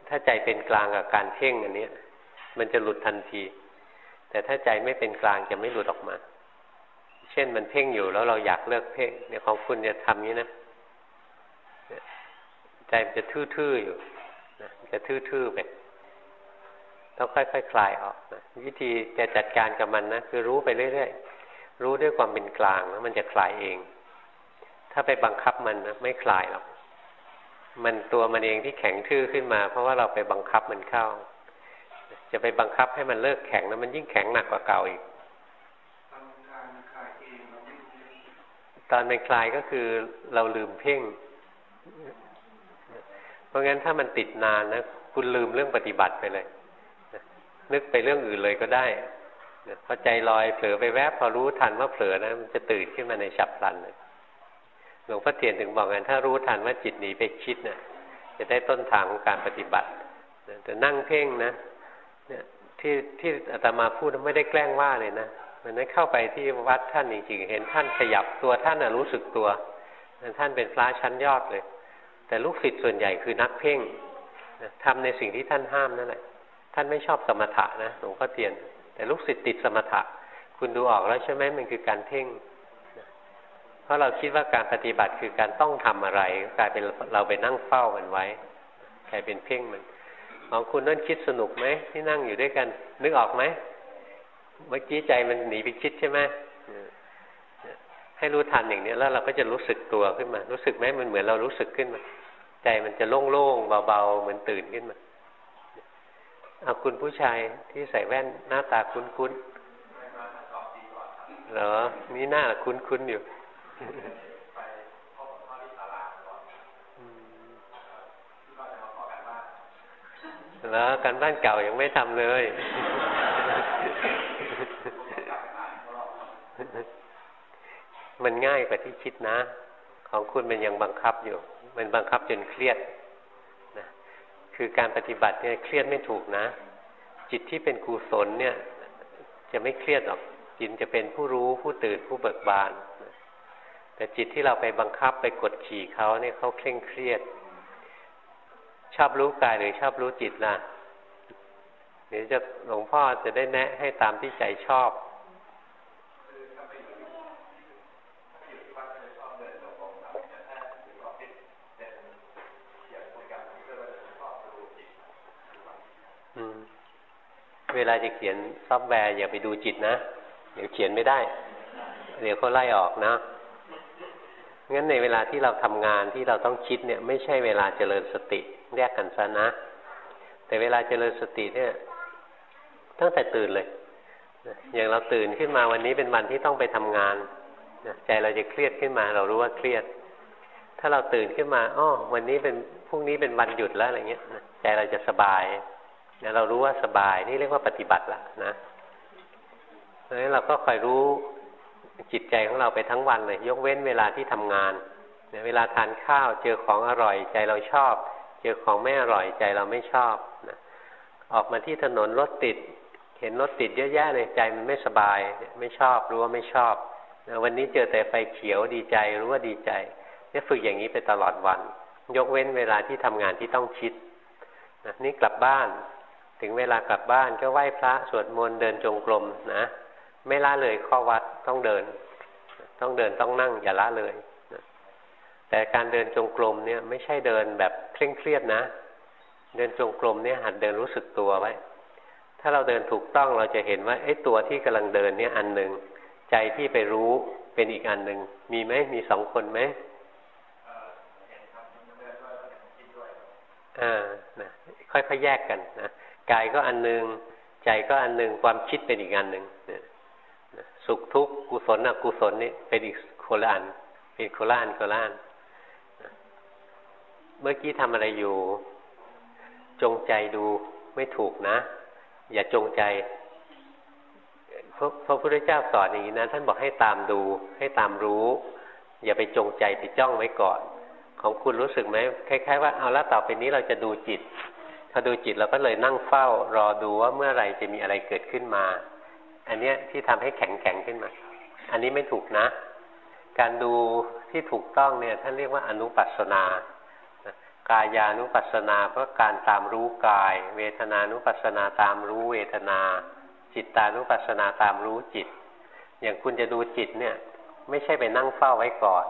ถ้าใจเป็นกลางกับการเพ่งอันนี้มันจะหลุดทันที แต่ถ้าใจไม่เป็นกลางจะไม่หลุดออกมา เช่นมันเพ่งอยู่แล้วเราอยากเลิกเพ่งเนี่ยของคุณจะทำนี้นะใจมันจะทื่อๆอยู่นะจะทื่อๆไปต้องค่อยๆคคลายออกนะวิธีจะจัดการกับมันนะคือรู้ไปเรื่อยๆรู้ด้วยความเป็นกลางแล้วมันจะคลายเอง ถ้าไปบังคับมันนะไม่คลายหรอกมันตัวมันเองที่แข็งทื่อขึ้นมา เพราะว่าเราไปบังคับมันเข้า จะไปบังคับให้มันเลิกแข็งแล้วมันยิ่งแข็งหนักกว่าเก่าอีก ตอนเป็นคลายก็คือเราลืมเพ่ง เพราะงั้นถ้ามันติดนานนะคุณลืมเรื่องปฏิบัติไปเลย นึกไปเรื่องอื่นเลยก็ได้พอใจลอยเผลอไปแวบพอรู้ทันว่าเผลอนะมันจะตื่นขึ้นมาในฉับพลันเลยหลวงพ่อเทียนถึงบอกกันถ้ารู้ทันว่าจิตหนีไปคิดเนะ่ยจะได้ต้นทางของการปฏิบัติแต่นั่งเพ่งนะ เนี่ยที่ที่อาตมาพูดไม่ได้แกล้งว่าเลยนะ มันนั้นเข้าไปที่วัดท่านจริงๆเห็นท่านขยับตัวท่านรู้สึกตัวท่านเป็นพระชั้นยอดเลย แต่ลูกศิษย์ส่วนใหญ่คือนักเพ่งทำในสิ่งที่ท่านห้ามนั่นแหละ ท่านไม่ชอบสมถะนะหลวงพ่อเตียน แต่ลูกศิษย์ติดสมถะ คุณดูออกแล้วใช่ไหมมันคือการเพ่งเพราะเราคิดว่าการปฏิบัติคือการต้องทำอะไรกลายเป็นเราไปนั่งเฝ้ามันไว้กลายเป็นเพ่งมันของคุณนั่นคิดสนุกไหมที่นั่งอยู่ด้วยกัน นึกออกไหม เมื่อกี้ใจมันหนีไปคิดใช่ไหมให้รู้ทันอย่างนี้แล้วเราก็จะรู้สึกตัวขึ้นมา รู้สึกไหมมันเหมือนเรารู้สึกขึ้นมา ใจมันจะโล่งๆเบาๆเหมือนตื่นขึ้นมาเอาคุณผู้ชายที่ใส่แว่นหน้าตาคุ้นๆเหรอนี่หน้าคุ้นๆอยู่แล้วการบ้านเก่ายังไม่ทำเลย มันง่ายกว่าที่คิดนะ ของคุณมันยังบังคับอยู่ มันบังคับจนเครียดนะคือการปฏิบัติเนี่ยเครียดไม่ถูกนะ จิตที่เป็นกุศลเนี่ย จะไม่เครียดหรอกจิตจะเป็นผู้รู้ผู้ตื่นผู้เบิกบานแต่จิตที่เราไปบังคับไปกดขี่เขาเนี่ยเขาเคร่งเครียด ชอบรู้กายหรือชอบรู้จิตล่ะเดี๋ยวจะหลวงพ่อจะได้แนะให้ตามที่ใจชอบ เวลาจะเขียนซอฟต์แวร์อย่าไปดูจิตนะ เดี๋ยวเขียนไม่ได้ เดี๋ยวเขาไล่ออกนะงั้นในเวลาที่เราทำงานที่เราต้องคิดเนี่ย ไม่ใช่เวลาเจริญสติแยกกันซะนะ แต่เวลาเจริญสติเนี่ย ตั้งแต่ตื่นเลยอย่างเราตื่นขึ้นมาวันนี้เป็นวันที่ต้องไปทำงานใจเราจะเครียดขึ้นมา เรารู้ว่าเครียด ถ้าเราตื่นขึ้นมาอ๋อวันนี้เป็นพรุ่งนี้เป็นวันหยุดแล้วอะไรเงี้ยใจเราจะสบาย เนี่ยเรารู้ว่าสบายนี่เรียกว่าปฏิบัติละนะเพราะฉะนั้นเราก็คอยรู้จิตใจของเราไปทั้งวันเลย ยกเว้นเวลาที่ทำงานเวลาทานข้าวเจอของอร่อยใจเราชอบ เจอของไม่อร่อยใจเราไม่ชอบนะออกมาที่ถนนรถติด เห็นรถติดเยอะแยะเลยใจมันไม่สบาย ไม่ชอบรู้ว่าไม่ชอบวันนี้เจอแต่ไฟเขียวดีใจรู้ว่าดีใจเนี่ยฝึกอย่างนี้ไปตลอดวัน ยกเว้นเวลาที่ทำงานที่ต้องคิดนะนี่กลับบ้าน ถึงเวลากลับบ้านก็ไหว้พระสวดมนต์เดินจงกรมนะ ไม่ละเลยข้อวัดต้องเดิน ต้องเดินต้องนั่งอย่าละเลยแต่การเดินจงกรมเนี่ยไม่ใช่เดินแบบเคร่งเครียดนะ เดินจงกรมเนี่ยหัดเดินรู้สึกตัวไว้ ถ้าเราเดินถูกต้องเราจะเห็นว่าไอ้ตัวที่กำลังเดินเนี่ยอันหนึ่งใจที่ไปรู้เป็นอีกอันหนึ่งมีไหมมีสองคนไหมอ่านะค่อยๆแยกกันนะ กายก็อันหนึ่งใจก็อันหนึ่งความคิดเป็นอีกอันหนึ่งสุขทุกข์กุศลอกุศลนี่เป็นอีกโคละอันเป็นโคละอันโคละอันเมื่อกี้ทำอะไรอยู่ จงใจดูไม่ถูกนะ อย่าจงใจพระพุทธเจ้าสอนอย่างนี้นะท่านบอกให้ตามดู ให้ตามรู้ อย่าไปจงใจไปจ้องไว้ก่อน ของคุณรู้สึกไหมคล้ายๆว่าเอาละต่อไปนี้เราจะดูจิต พอดูจิตเราก็เลยนั่งเฝ้ารอดูว่าเมื่อไรจะมีอะไรเกิดขึ้นมา อันเนี้ยที่ทำให้แข็งแข็งขึ้นมา อันนี้ไม่ถูกนะ การดูที่ถูกต้องเนี่ยท่านเรียกว่าอนุปัสนากายานุปัสนาเพราะการตามรู้กาย เวทนานุปัสนาตามรู้เวทนา จิตตานุปัสนาตามรู้จิต อย่างคุณจะดูจิตเนี่ยไม่ใช่ไปนั่งเฝ้าไว้ก่อน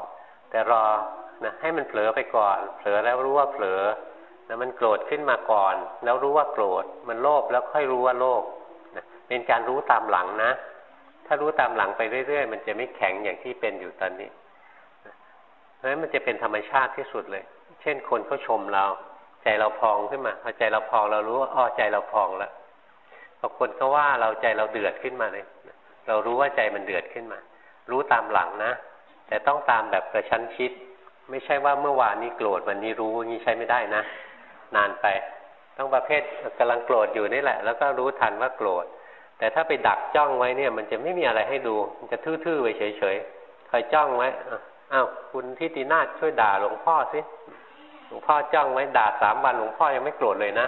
แต่รอนะให้มันเผลอไปก่อน เผลอแล้วรู้ว่าเผลอ แล้วมันโกรธขึ้นมาก่อน แล้วรู้ว่าโกรธ มันโลภแล้วค่อยรู้ว่าโลภนะเป็นการรู้ตามหลังนะ ถ้ารู้ตามหลังไปเรื่อย ๆ มันจะไม่แข็งอย่างที่เป็นอยู่ตอนนี้เพราะฉะนั้นมันจะเป็นธรรมชาติที่สุดเลย เช่นคนเขาชมเรา ใจเราพองขึ้นมาพอใจเราพองเรารู้ว่าอ้อใจเราพองแล้วพอคนเขาว่าเราใจเราเดือดขึ้นมาเลยเรารู้ว่าใจมันเดือดขึ้นมา รู้ตามหลังนะ แต่ต้องตามแบบกระชั้นชิด ไม่ใช่ว่าเมื่อวานนี้โกรธวันนี้รู้งี้ใช้ไม่ได้นะ นานไป ต้องประเภทกำลังโกรธอยู่นี่แหละ แล้วก็รู้ทันว่าโกรธ แต่ถ้าไปดักจ้องไว้เนี่ย มันจะไม่มีอะไรให้ดู มันจะทื่อๆไปเฉยๆคอยจ้องไว้อ้าวคุณทิตินาถช่วยด่าหลวงพ่อสิหลวงพ่อจ้องไว้ด่าสามวันหลวงพ่อยังไม่โกรธเลยนะ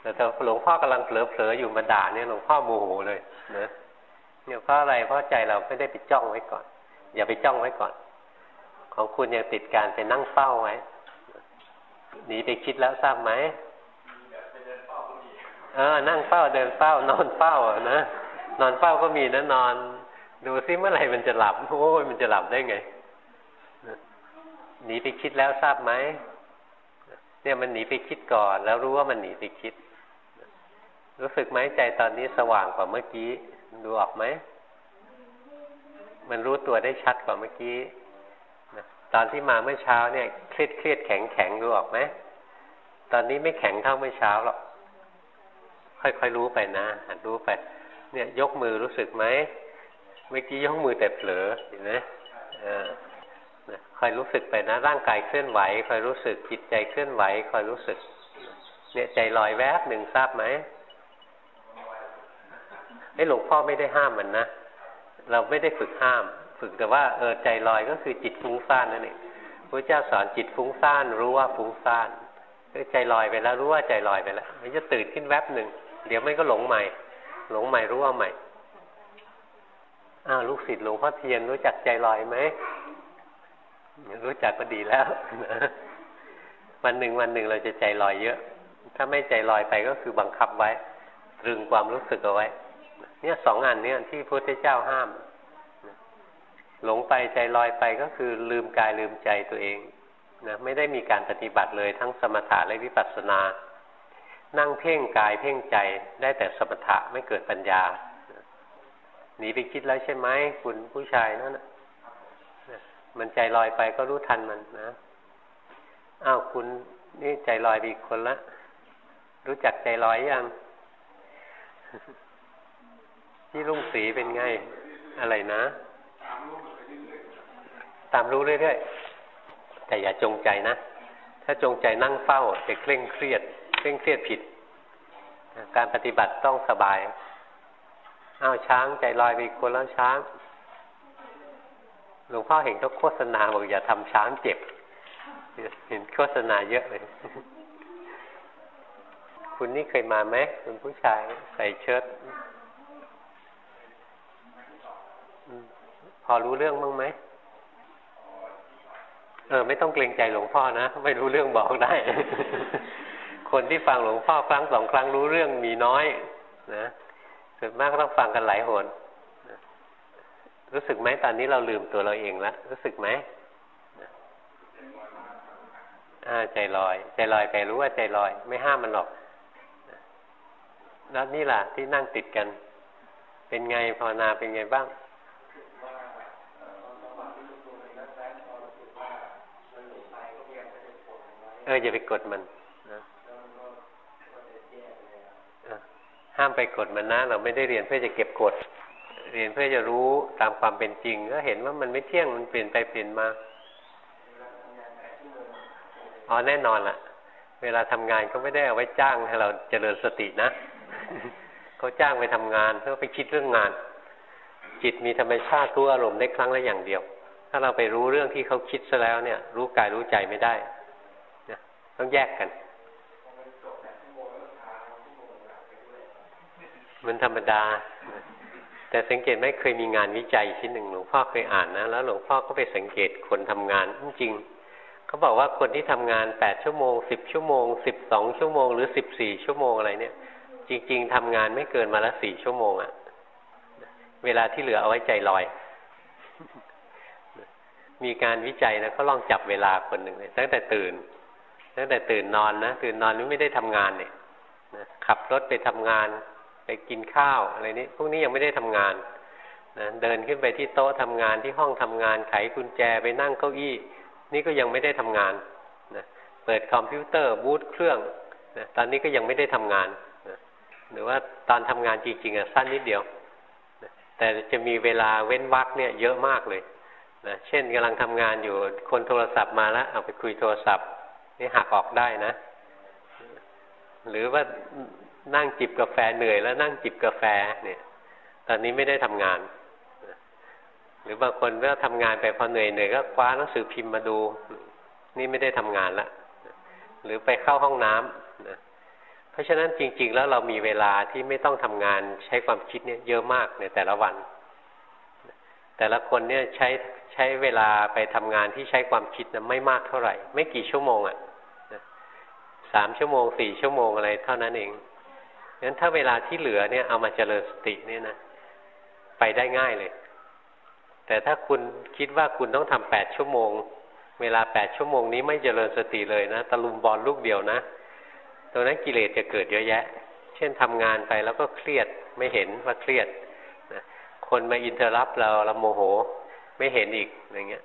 แต่หลวงพ่อกำลังเผลอๆอยู่มาด่าเนี่ยหลวงพ่อโมโหเลยนะเนี่ยเพราะอะไรเพราะใจเราไม่ได้ไปจ้องไว้ก่อน อย่าไปจ้องไว้ก่อน ของคุณยังติดการไปนั่งเฝ้าไว้ หนีไปคิดแล้วทราบไหมเออ นั่งเฝ้าเดินเฝ้านอนเฝ้านะนอนเฝ้าก็มีนะนอน ดูซิเมื่อไหร่มันจะหลับโอ้ยมันจะหลับได้ไงหนีไปคิดแล้วทราบไหมเนี่ยมันหนีไปคิดก่อน แล้วรู้ว่ามันหนีไปคิด รู้สึกไหมใจตอนนี้สว่างกว่าเมื่อกี้ ดูออกไหมมันรู้ตัวได้ชัดกว่าเมื่อกี้ ตอนที่มาเมื่อเช้าเนี่ยเครียดเครียดแข็งแข็งรู้ออกไหมตอนนี้ไม่แข็งเท่าเมื่อเช้าหรอกค่อยๆรู้ไปนะหัดรู้ไป เนี่ยยกมือรู้สึกไหมเมื่อกี้ยกมือแต่เผลอเห็นไหมอ่าคอยรู้สึกไปนะ ร่างกายเคลื่อนไหวคอยรู้สึกจิตใจเคลื่อนไหวคอยรู้สึก เนี่ยใจลอยแวบหนึ่งทราบไหมไอ้หลวงพ่อไม่ได้ห้ามมันนะเราไม่ได้ฝึกห้าม ฝึกแต่ว่าเออใจลอยก็คือจิตฟุ้งซ่านนั่นเองพระเจ้าสอนจิตฟุ้งซ่านรู้ว่าฟุ้งซ่านก็ใจลอยไปแล้วรู้ว่าใจลอยไปแล้วมันจะตื่นขึ้นแวบหนึ่งเดี๋ยวมันก็หลงใหม่ หลงใหม่รู้ว่าใหม่อ้าวลูกศิษย์หลวงพ่อเทียนรู้จักใจลอยไหมรู้จักก็ดีแล้ววันหนึ่งวันหนึ่งเราจะใจลอยเยอะ ถ้าไม่ใจลอยไปก็คือบังคับไว้ตรึงความรู้สึกเอาไว้ เนี่ยสองอันเนี่ยที่พระพุทธเจ้าห้าม หลงไปใจลอยไปก็คือลืมกายลืมใจตัวเองนะไม่ได้มีการปฏิบัติเลยทั้งสมถะและวิปัสสนา นั่งเพ่งกายเพ่งใจได้แต่สมถะไม่เกิดปัญญาหนีไปคิดแล้วใช่ไหมคุณผู้ชายนั่นนะมันใจลอยไปก็รู้ทันมันนะอ้าวคุณนี่ใจลอยไปอีกคนละ รู้จักใจลอยยังที่ลุงสีเป็นไง อะไรนะ ตามรู้เรื่อยๆ แต่อย่าจงใจนะ ถ้าจงใจนั่งเฝ้าจะเคร่งเครียด เคร่งเครียดผิด การปฏิบัติต้องสบาย อ้าวช้างใจลอยไปคนแล้วช้าง หลวงพ่อเห็นเขาโฆษณาบอกอย่าทำช้างเจ็บ เห็นโฆษณาเยอะเลย คุณนี่เคยมาไหมคุณผู้ชายใส่เชิ้ต พอรู้เรื่องบ้างไหมเออ ไม่ต้องเกรงใจหลวงพ่อนะ ไม่รู้เรื่องบอกได้ คนที่ฟังหลวงพ่อครั้งสองครั้งรู้เรื่องมีน้อย นะส่วนมากก็ต้องฟังกันหลายหนรู้สึกไหมตอนนี้เราลืมตัวเราเองแล้วรู้สึกไหมอ่าใจลอย ใจลอยไปรู้ว่าใจลอย ไม่ห้ามมันหรอกแล้วนี่ล่ะที่นั่งติดกัน เป็นไงภาวนาเป็นไงบ้าง เอออย่าไปกดมันนะห้ามไปกดมันนะ เราไม่ได้เรียนเพื่อจะเก็บกด เรียนเพื่อจะรู้ตามความเป็นจริง ก็เห็นว่ามันไม่เที่ยงมันเปลี่ยนไปเปลี่ยนมาอ๋อแน่นอนละ่ะ เวลาทำงานก็ไม่ได้เอาไว้จ้างให้เราเจริญสตินะเขาจ้างไปทำงานเพื่อไปคิดเรื่องงาน จิตมีธรรมชาติรู้อารมณ์ได้ครั้งละอย่างเดียว ถ้าเราไปรู้เรื่องที่เขาคิดซะแล้วเนี่ย รู้กายรู้ใจไม่ได้ ต้องแยกกัน มันธรรมดา แต่สังเกตไหมเคยมีงานวิจัยชิ้นหนึ่งหลวงพ่อเคยอ่านนะ แล้วหลวงพ่อก็ไปสังเกตคนทำงานจริงเขาบอกว่าคนที่ทำงานแปดชั่วโมงสิบชั่วโมงสิบสองชั่วโมงหรือสิบสี่ชั่วโมงอะไรเนี่ย จริง ๆทำงานไม่เกินมาละสี่ชั่วโมงอะ่ะ เวลาที่เหลือเอาไว้ใจลอยมีการวิจัยนะเขาลองจับเวลาคนหนึ่งเลยตั้งแต่ตื่น ตั้งแต่ตื่นนอนนะตื่นนอนนี่ไม่ได้ทำงานเนี่ยขับรถไปทำงาน ไปกินข้าวอะไรนี้พวกนี้ยังไม่ได้ทำงานนะเดินขึ้นไปที่โต๊ะทำงานที่ห้องทำงานไขกุญแจไปนั่งเก้าอี้ นี่ก็ยังไม่ได้ทำงานนะเปิดคอมพิวเตอร์บูตเครื่องนะตอนนี้ก็ยังไม่ได้ทำงานนะหรือว่าตอนทำงานจริงๆอะสั้นนิดเดียวนะแต่จะมีเวลาเว้นวักเนี่ยเยอะมากเลยนะเช่นกำลังทำงานอยู่คนโทรศัพท์มาแล้วเอาไปคุยโทรศัพท์ นี่หักออกได้นะ หรือว่านั่งจิบกาแฟเหนื่อยแล้วนั่งจิบกาแฟเนี่ย ตอนนี้ไม่ได้ทำงาน หรือบางคนเมื่อทำงานไปพอเหนื่อยเหนื่อยก็คว้าหนังสือพิมพ์มาดู นี่ไม่ได้ทำงานละหรือไปเข้าห้องน้ำนะเพราะฉะนั้นจริง ๆ แล้วเรามีเวลาที่ไม่ต้องทำงานใช้ความคิดเนี่ยเยอะมากในแต่ละวัน แต่ละคนเนี่ยใช้ ใช้เวลาไปทำงานที่ใช้ความคิดนะไม่มากเท่าไหร่ ไม่กี่ชั่วโมงอะ่ะสามชั่วโมงสี่ชั่วโมงอะไรเท่านั้นเองงั้นถ้าเวลาที่เหลือเนี่ยเอามาเจริญสติเนี่ยนะไปได้ง่ายเลย แต่ถ้าคุณคิดว่าคุณต้องทำแปดชั่วโมง เวลาแปดชั่วโมงนี้ไม่เจริญสติเลยนะตะลุมบอลลูกเดียวนะตรงนั้นกิเลสจะเกิดเยอะแยะ เช่นทำงานไปแล้วก็เครียดไม่เห็นว่าเครียดนะคนมาอินเทอร์รับเราเราโมโห ไม่เห็นอีกอย่างเงี้ย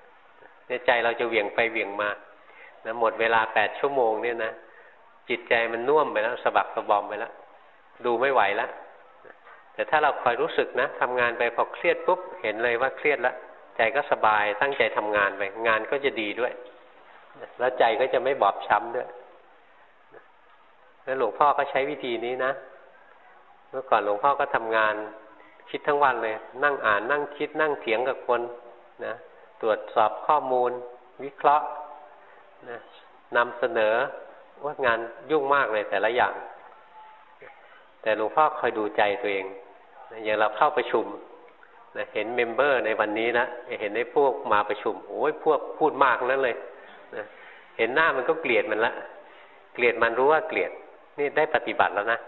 ในใจเราจะเวียงไปเวียงมานะหมดเวลาแปดชั่วโมงเนี่ยนะจิตใจมันน่วมไปแล้วสะบักสะบอมไปแล้วดูไม่ไหวแล้วแต่ถ้าเราคอยรู้สึกนะทำงานไปพอเครียดปุ๊บเห็นเลยว่าเครียดแล้วใจก็สบายตั้งใจทำงานไปงานก็จะดีด้วย แล้วใจก็จะไม่บอบช้ำด้วยแล้วหลวงพ่อก็ใช้วิธีนี้นะ เมื่อก่อนหลวงพ่อก็ทำงาน คิดทั้งวันเลย นั่งอ่านนั่งคิดนั่งเถียงกับคน นะตรวจสอบข้อมูล วิเคราะห์นะนำเสนอว่างานยุ่งมากเลยแต่ละอย่าง แต่หลวงพ่อคอยดูใจตัวเองอย่างเราเข้าประชุมนะเห็นเมมเบอร์ในวันนี้นะเห็นในพวกมาประชุมโอ้ยพวกพูดมากนั้นเลยนะเห็นหน้ามันก็เกลียดมันละ เกลียดมันรู้ว่าเกลียด นี่ได้ปฏิบัติแล้วนะ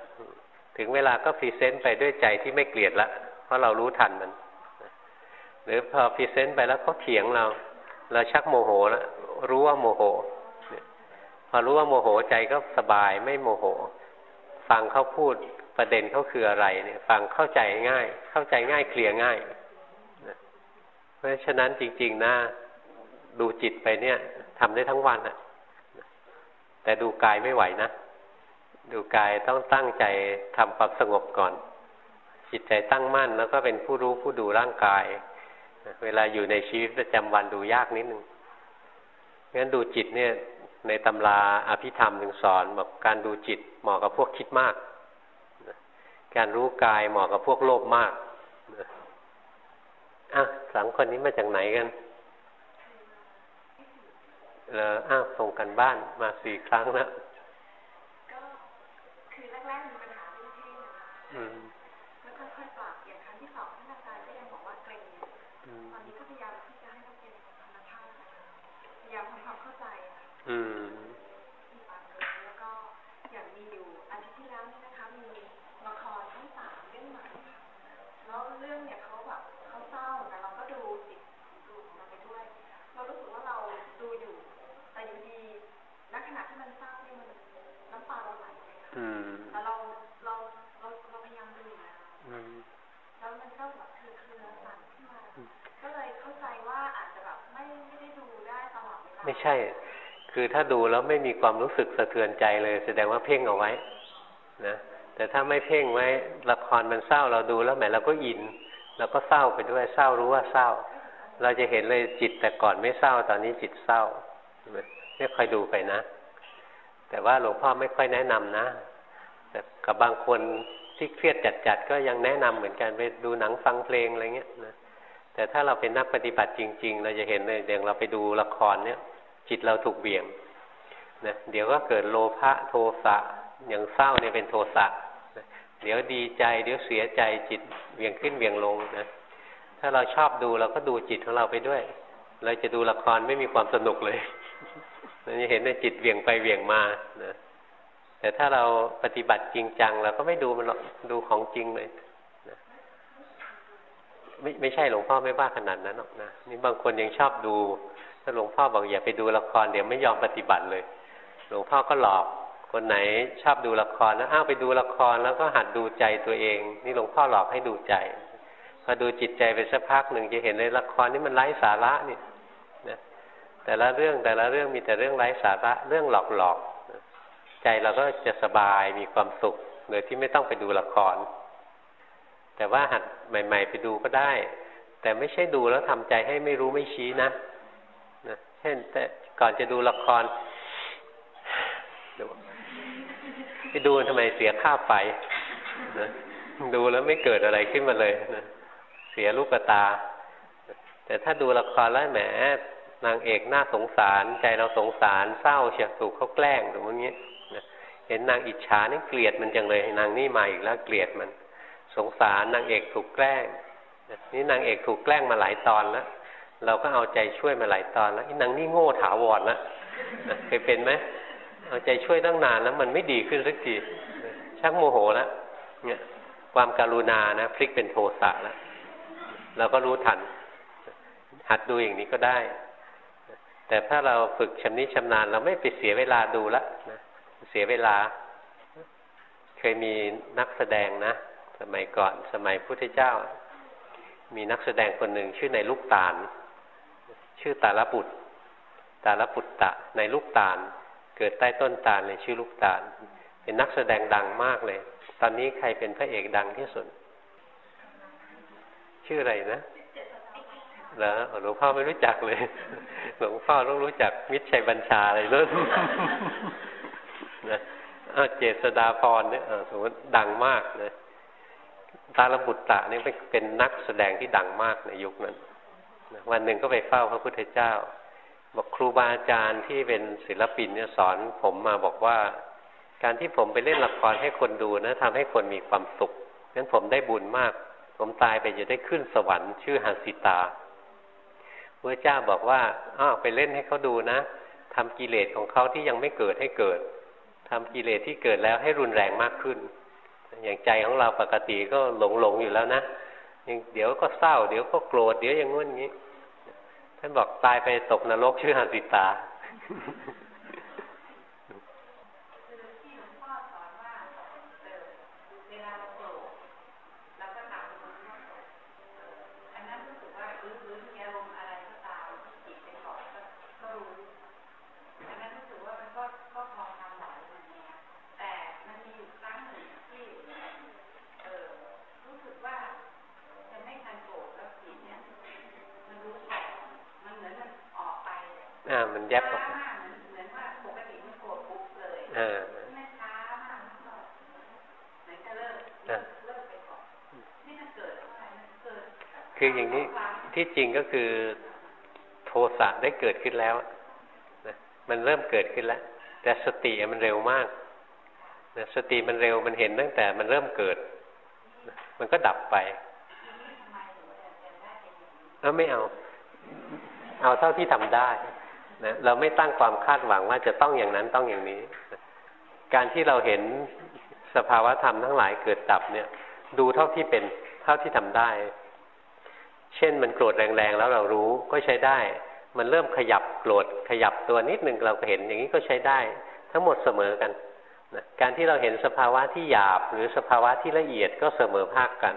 ถึงเวลาก็ present ไปด้วยใจที่ไม่เกลียดละ เพราะเรารู้ทันมัน หรือพอ present ไปแล้วก็เถียงเรา เราชักโมโหแล้วรู้ว่าโมโหพอรู้ว่าโมโหใจก็สบายไม่โมโห ฟังเขาพูดประเด็นเขาคืออะไรเนี่ย ฟังเข้าใจง่าย เข้าใจง่าย clear ง่ายเพราะฉะนั้นจริง ๆนะดูจิตไปเนี่ยทำได้ทั้งวันอะแต่ดูกายไม่ไหวนะดูกายต้องตั้งใจทำความสงบก่อน จิตใจตั้งมั่นแล้วก็เป็นผู้รู้ผู้ดูร่างกาย เวลาอยู่ในชีวิตประจำวันดูยากนิดนึงงั้นดูจิตเนี่ย ในตำราอภิธรรมถึงสอนบอกการดูจิตเหมาะกับพวกคิดมาก การรู้กายเหมาะกับพวกโลภมากอะสามคนนี้มาจากไหนกันเอออ้าวส่งกันบ้านมาสี่ครั้งแล้ว อืมไม่ใช่ คือถ้าดูแล้วไม่มีความรู้สึกสะเทือนใจเลย แสดงว่าเพ่งเอาไว้นะแต่ถ้าไม่เพ่งไว้ละครมันเศร้าเราดูแล้วแหมเราก็อินเราก็เศร้าไปด้วยเศร้ารู้ว่าเศร้า เราจะเห็นเลยจิตแต่ก่อนไม่เศร้าตอนนี้จิตเศร้าเนี่ยคอยดูไปนะ แต่ว่าหลวงพ่อไม่ค่อยแนะนำนะ แต่กับบางคนที่เครียดจัดๆก็ยังแนะนำเหมือนกันไปดูหนังฟังเพลงอะไรเงี้ยนะแต่ถ้าเราเป็นนักปฏิบัติจริง ๆ เราจะเห็นเลยอย่างเราไปดูละครเนี่ย จิตเราถูกเบี่ยงนะเดี๋ยวก็เกิดโลภะโทสะอย่างเศร้าเนี่ยเป็นโทสะนะเดี๋ยวดีใจ เดี๋ยวเสียใจจิตเบี่ยงขึ้นเบี่ยงลงนะถ้าเราชอบดูเราก็ดูจิตของเราไปด้วย เราจะดูละครไม่มีความสนุกเลยเราจะเห็นในจิตเบี่ยงไปเบี่ยงมานะแต่ถ้าเราปฏิบัติจริงจังเราก็ไม่ดูมันหรอกดูของจริงเลยนะไม่ไม่ใช่หลวงพ่อไม่ว่าขนาดนั้นหรอกนะนี่บางคนยังชอบดู หลวงพ่อบอกอย่าไปดูละครเดี๋ยวไม่ยอมปฏิบัติเลย หลวงพ่อก็หลอก คนไหนชอบดูละครแล้วอ้าวไปดูละครแล้วก็หัดดูใจตัวเอง นี่หลวงพ่อหลอกให้ดูใจพอดูจิตใจไปสักพักหนึ่งจะเห็นในละครนี่มันไร้สาระนี่นะแต่ละเรื่องแต่ละเรื่องมีแต่เรื่องไร้สาระเรื่องหลอกหลอกใจเราก็จะสบายมีความสุขโดยที่ไม่ต้องไปดูละคร แต่ว่าหัดใหม่ ๆ ไปดูก็ได้ แต่ไม่ใช่ดูแล้วทำใจให้ไม่รู้ไม่ชี้นะ เช่นแต่ก่อนจะดูละครไปดูทำไมเสียค่าไฟนะดูแล้วไม่เกิดอะไรขึ้นมาเลยนะเสียลูกตา แต่ถ้าดูละครแล้วแหมนางเอกน่าสงสาร ใจเราสงสารเศร้าเฉียดถูกเขาแกล้งตรงนี้เห็นนางอิจฉานี่เกลียดมันจังเลยนางนี่มาอีกแล้วเกลียดมัน สงสารนางเอกถูกแกล้ง นี่นางเอกถูกแกล้งมาหลายตอนแล้ว เราก็เอาใจช่วยมาหลายตอนแล้วนางนี่โง่ถาวรแล้วเคยเป็นไหมเอาใจช่วยตั้งนานแล้วมันไม่ดีขึ้นสักทีชักโมโหแล้วเนี่ย ความการุณานะพลิกเป็นโทสะแล้วเราก็รู้ทัน หัดดูอย่างนี้ก็ได้ แต่ถ้าเราฝึกชำนิชำนาญเราไม่ไปเสียเวลาดูละนะเสียเวลา เคยมีนักแสดงนะ สมัยก่อนสมัยพุทธเจ้า มีนักแสดงคนหนึ่งชื่อในลูกตาล ชื่อตาลปุตร ตาลปุตตะ ในลูกตาล เกิดใต้ต้นตาลเลยชื่อลูกตาล เป็นนักแสดงดังมากเลย ตอนนี้ใครเป็นพระเอกดังที่สุด ชื่ออะไรนะเหรอหลวงพ่อไม่รู้จักเลย หลวงพ่อต้องรู้จักมิตรชัยบัญชาอะไรนู่นนะเจษดาพรเนี่ยสมมติดังมากนะตาลบุตตะนี่เป็นนักแสดงที่ดังมากในยุคนั้น วันหนึ่งก็ไปเฝ้าพระพุทธเจ้า บอกครูบาอาจารย์ที่เป็นศิลปินเนี่ยสอนผมมาบอกว่า การที่ผมไปเล่นละครให้คนดูนะทำให้คนมีความสุขงั้นผมได้บุญมาก ผมตายไปจะได้ขึ้นสวรรค์ชื่อหันสิตาพระเจ้าบอกว่าอ้าวไปเล่นให้เขาดูนะทำกิเลสของเขาที่ยังไม่เกิดให้เกิดทำกิเลสที่เกิดแล้วให้รุนแรงมากขึ้น อย่างใจของเราปกติก็หลงหลงอยู่แล้วนะยังเดี๋ยวก็เศร้า เดี๋ยวก็โกรธเดี๋ยวอย่างงี้นอย่างนี้ ท่านบอกตายไปตกนรกชื่อหันติตา ยบออกมาเออคืออย่างนี้ที่จริงก็คือโทสะได้เกิดขึ้นแล้วนะมันเริ่มเกิดขึ้นแล้ว แต่สติมันเร็วมากนะสติมันเร็วมันเห็นตั้งแต่มันเริ่มเกิดนะมันก็ดับไปเออไม่เอา เอาเท่าที่ทำได้ นะเราไม่ตั้งความคาดหวังว่าจะต้องอย่างนั้นต้องอย่างนี้ การที่เราเห็นสภาวะธรรมทั้งหลายเกิดดับเนี่ย ดูเท่าที่เป็นเท่าที่ทำได้ เช่นมันโกรธแรงๆแล้วเรารู้ก็ใช้ได้ มันเริ่มขยับโกรธขยับตัวนิดนึงเราก็เห็นอย่างนี้ก็ใช้ได้ ทั้งหมดเสมอกันนะการที่เราเห็นสภาวะที่หยาบ หรือสภาวะที่ละเอียดก็เสมอภาคกัน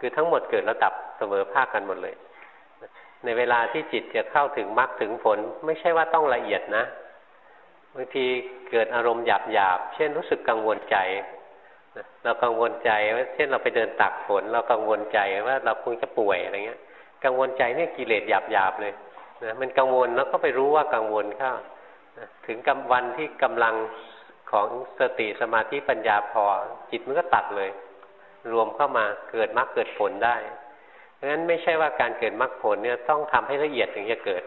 คือทั้งหมดเกิดระดับเสมอภาคกันหมดเลย ในเวลาที่จิตจะเข้าถึงมรรคถึงผล ไม่ใช่ว่าต้องละเอียดนะบางทีเกิดอารมณ์หยาบหยาบเช่นรู้สึกกังวลใจเรากังวลใจว่าเช่นเราไปเดินตักฝน เรากังวลใจว่าเราคงจะป่วยอะไรเงี้ย กังวลใจเนี่ยกิเลสหยาบหยาบเลยนะมันกังวลแล้วก็ไปรู้ว่ากังวลเข้าถึงกำวันที่กำลังของสติสมาธิปัญญาพอ จิตมันก็ตัดเลย รวมเข้ามาเกิดมรรคเกิดผลได้ ราะฉะนั้นไม่ใช่ว่าการเกิดมรรคผลเนี่ยต้องทำให้ละเอียดถึงจะเกิด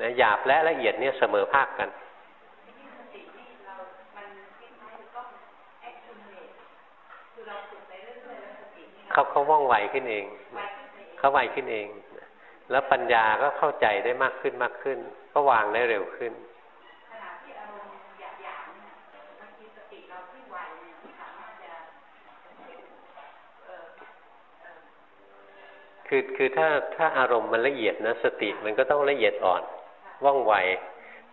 นะหยาบและละเอียดเนี่ยเสมอภาคกันเขาเขาว่องไวขึ้นเอง เขาไวขึ้นเอง แล้วปัญญาก็เข้าใจได้มากขึ้นมากขึ้น ก็วางได้เร็วขึ้น คือคือถ้าถ้าอารมณ์มันละเอียดนะสติมันก็ต้องละเอียดอ่อนว่องไว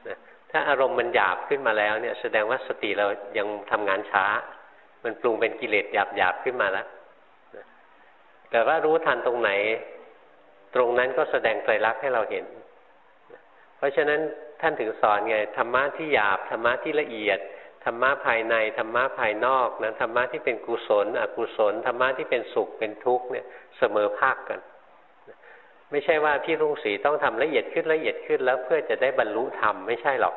นะถ้าอารมณ์มันหยาบขึ้นมาแล้วเนี่ย แสดงว่าสติเรายังทำงานช้า มันปรุงเป็นกิเลสหยาบหยาบขึ้นมาแล้วแต่ว่ารู้ทันตรงไหน ตรงนั้นก็แสดงไตรลักษณ์ให้เราเห็น เพราะฉะนั้นท่านถึงสอนไงธรรมะที่หยาบธรรมะที่ละเอียด ธรรมะภายในธรรมะภายนอกนะธรรมะที่เป็นกุศล อกุศลธรรมะที่เป็นสุขเป็นทุกข์เนี่ยเสมอภาคกัน ไม่ใช่ว่าพี่รุ่งศรีต้องทำละเอียดขึ้นละเอียดขึ้นแล้วเพื่อจะได้บรรลุธรรมไม่ใช่หรอก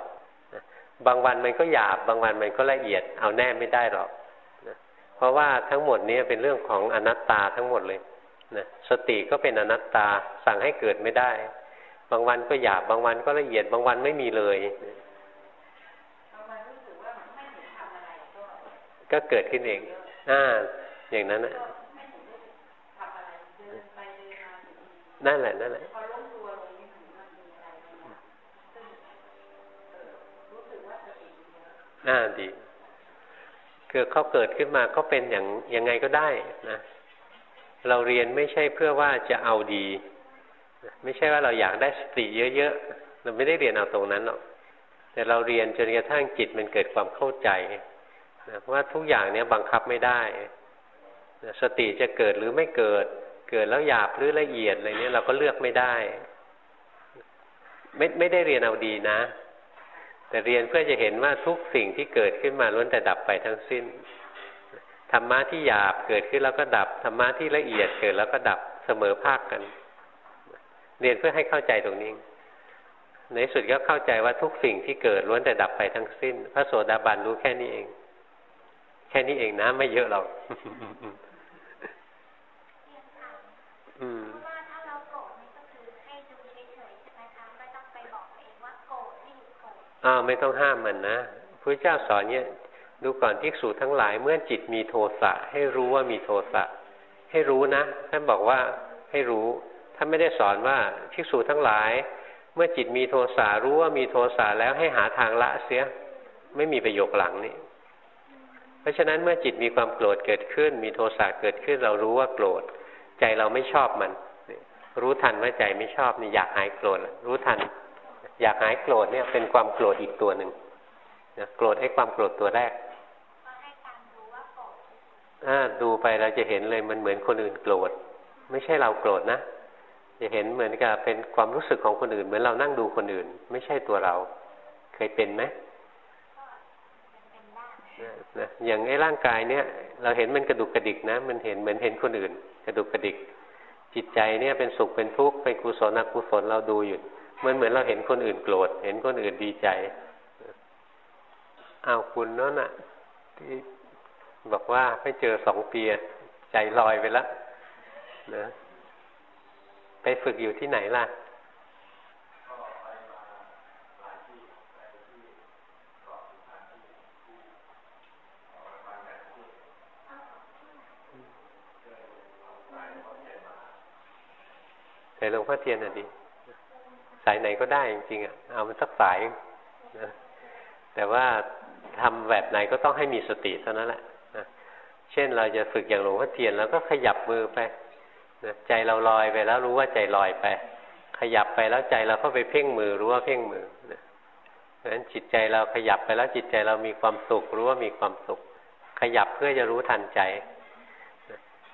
บางวันมันก็หยาบบางวันมันก็ละเอียดเอาแน่ไม่ได้หรอกเพราะว่าทั้งหมดนี้เป็นเรื่องของอนัตตาทั้งหมดเลยนะสติก็เป็นอนัตตาสั่งให้เกิดไม่ได้ บางวันก็หยาบบางวันก็ละเอียดบางวันไม่มีเลย ก็เกิดขึ้นเองอ่าอย่างนั้นนะนั่นแหละนั่นแหละอ่าดีเกิดเขาเกิดขึ้นมาก็เป็นอย่างยังไงก็ได้นะ เราเรียนไม่ใช่เพื่อว่าจะเอาดี ไม่ใช่ว่าเราอยากได้สติเยอะๆเราไม่ได้เรียนเอาตรงนั้นหรอกแต่เราเรียนจนกระทั่งจิตมันเกิดความเข้าใจ นะว่าทุกอย่างเนี้ยบังคับไม่ได้นะสติจะเกิดหรือไม่เกิด เกิดแล้วหยาบหรือละเอียดอะไรเนี้ยเราก็เลือกไม่ได้ ไม่ไม่ได้เรียนเอาดีนะ แต่เรียนเพื่อจะเห็นว่าทุกสิ่งที่เกิดขึ้นมาล้วนแต่ดับไปทั้งสิ้นธรรมะที่หยาบเกิดขึ้นแล้วก็ดับธรรมะที่ละเอียดเกิดแล้วก็ดับเสมอภาคกัน เรียนเพื่อให้เข้าใจตรงนี้ในสุดก็เข้าใจว่าทุกสิ่งที่เกิดล้วนแต่ดับไปทั้งสิ้น พระโสดาบันรู้แค่นี้เอง แค่นี้เองนะ ไม่เยอะหรอกอืมอ้าวไม่ต้องห้ามมันนะพระเจ้าสอนเนี่ยดูก่อนภิกษุทั้งหลายเมื่อจิตมีโทสะให้รู้ว่ามีโทสะให้รู้นะท่านบอกว่าให้รู้ท่านไม่ได้สอนว่าภิกษุทั้งหลาย เมื่อจิตมีโทสะรู้ว่ามีโทสะแล้วให้หาทางละเสีย ไม่มีประโยคหลังนี้ เพราะฉะนั้นเมื่อจิตมีความโกรธเกิดขึ้น มีโทสะเกิดขึ้น เรารู้ว่าโกรธ ใจเราไม่ชอบมัน รู้ทันว่าใจไม่ชอบนี่อยากหายโกรธรู้ทัน อยากหายโกรธเนี่ยเป็นความโกรธอีกตัวหนึ่งโกรธไอ้ความโกรธตัวแรกถ้าดูไปเราจะเห็นเลยมันเหมือนคนอื่นโกรธ ไม่ใช่เราโกรธนะจะเห็นเหมือนกับเป็นความรู้สึกของคนอื่น เหมือนเรานั่งดูคนอื่น ไม่ใช่ตัวเรา เคยเป็นไหม นะอย่างไอ้ร่างกายเนี่ย เราเห็นมันกระดุกกระดิกนะ มันเห็นเหมือนเห็นคนอื่น กระดุกกระดิก จิตใจเนี่ยเป็นสุขเป็นทุกข์เป็นกุศลอกุศลเราดูอยู่มันเหมือนเราเห็นคนอื่นโกรธเห็นคนอื่นดีใจอ้าวคุณนั่นน่ะ ที่บอกว่าไม่เจอสองปีใจลอยไปแล้วนะไปฝึกอยู่ที่ไหนล่ะ หลวงพ่อเทียนอะดี สายไหนก็ได้จริงๆอะเอามันสักสายนะแต่ว่าทำแบบไหนก็ต้องให้มีสติเท่านั้นแหละนะเช่นเราจะฝึกอย่างหลวงพ่อเทียนแล้วก็ขยับมือไปนะใจเราลอยไปแล้วรู้ว่าใจลอยไป ขยับไปแล้วใจเราเข้าไปเพ่งมือรู้ว่าเพ่งมือนะเพราะฉะนั้นจิตใจเราขยับไปแล้วจิตใจเรามีความสุขรู้ว่ามีความสุข ขยับเพื่อจะรู้ทันใจ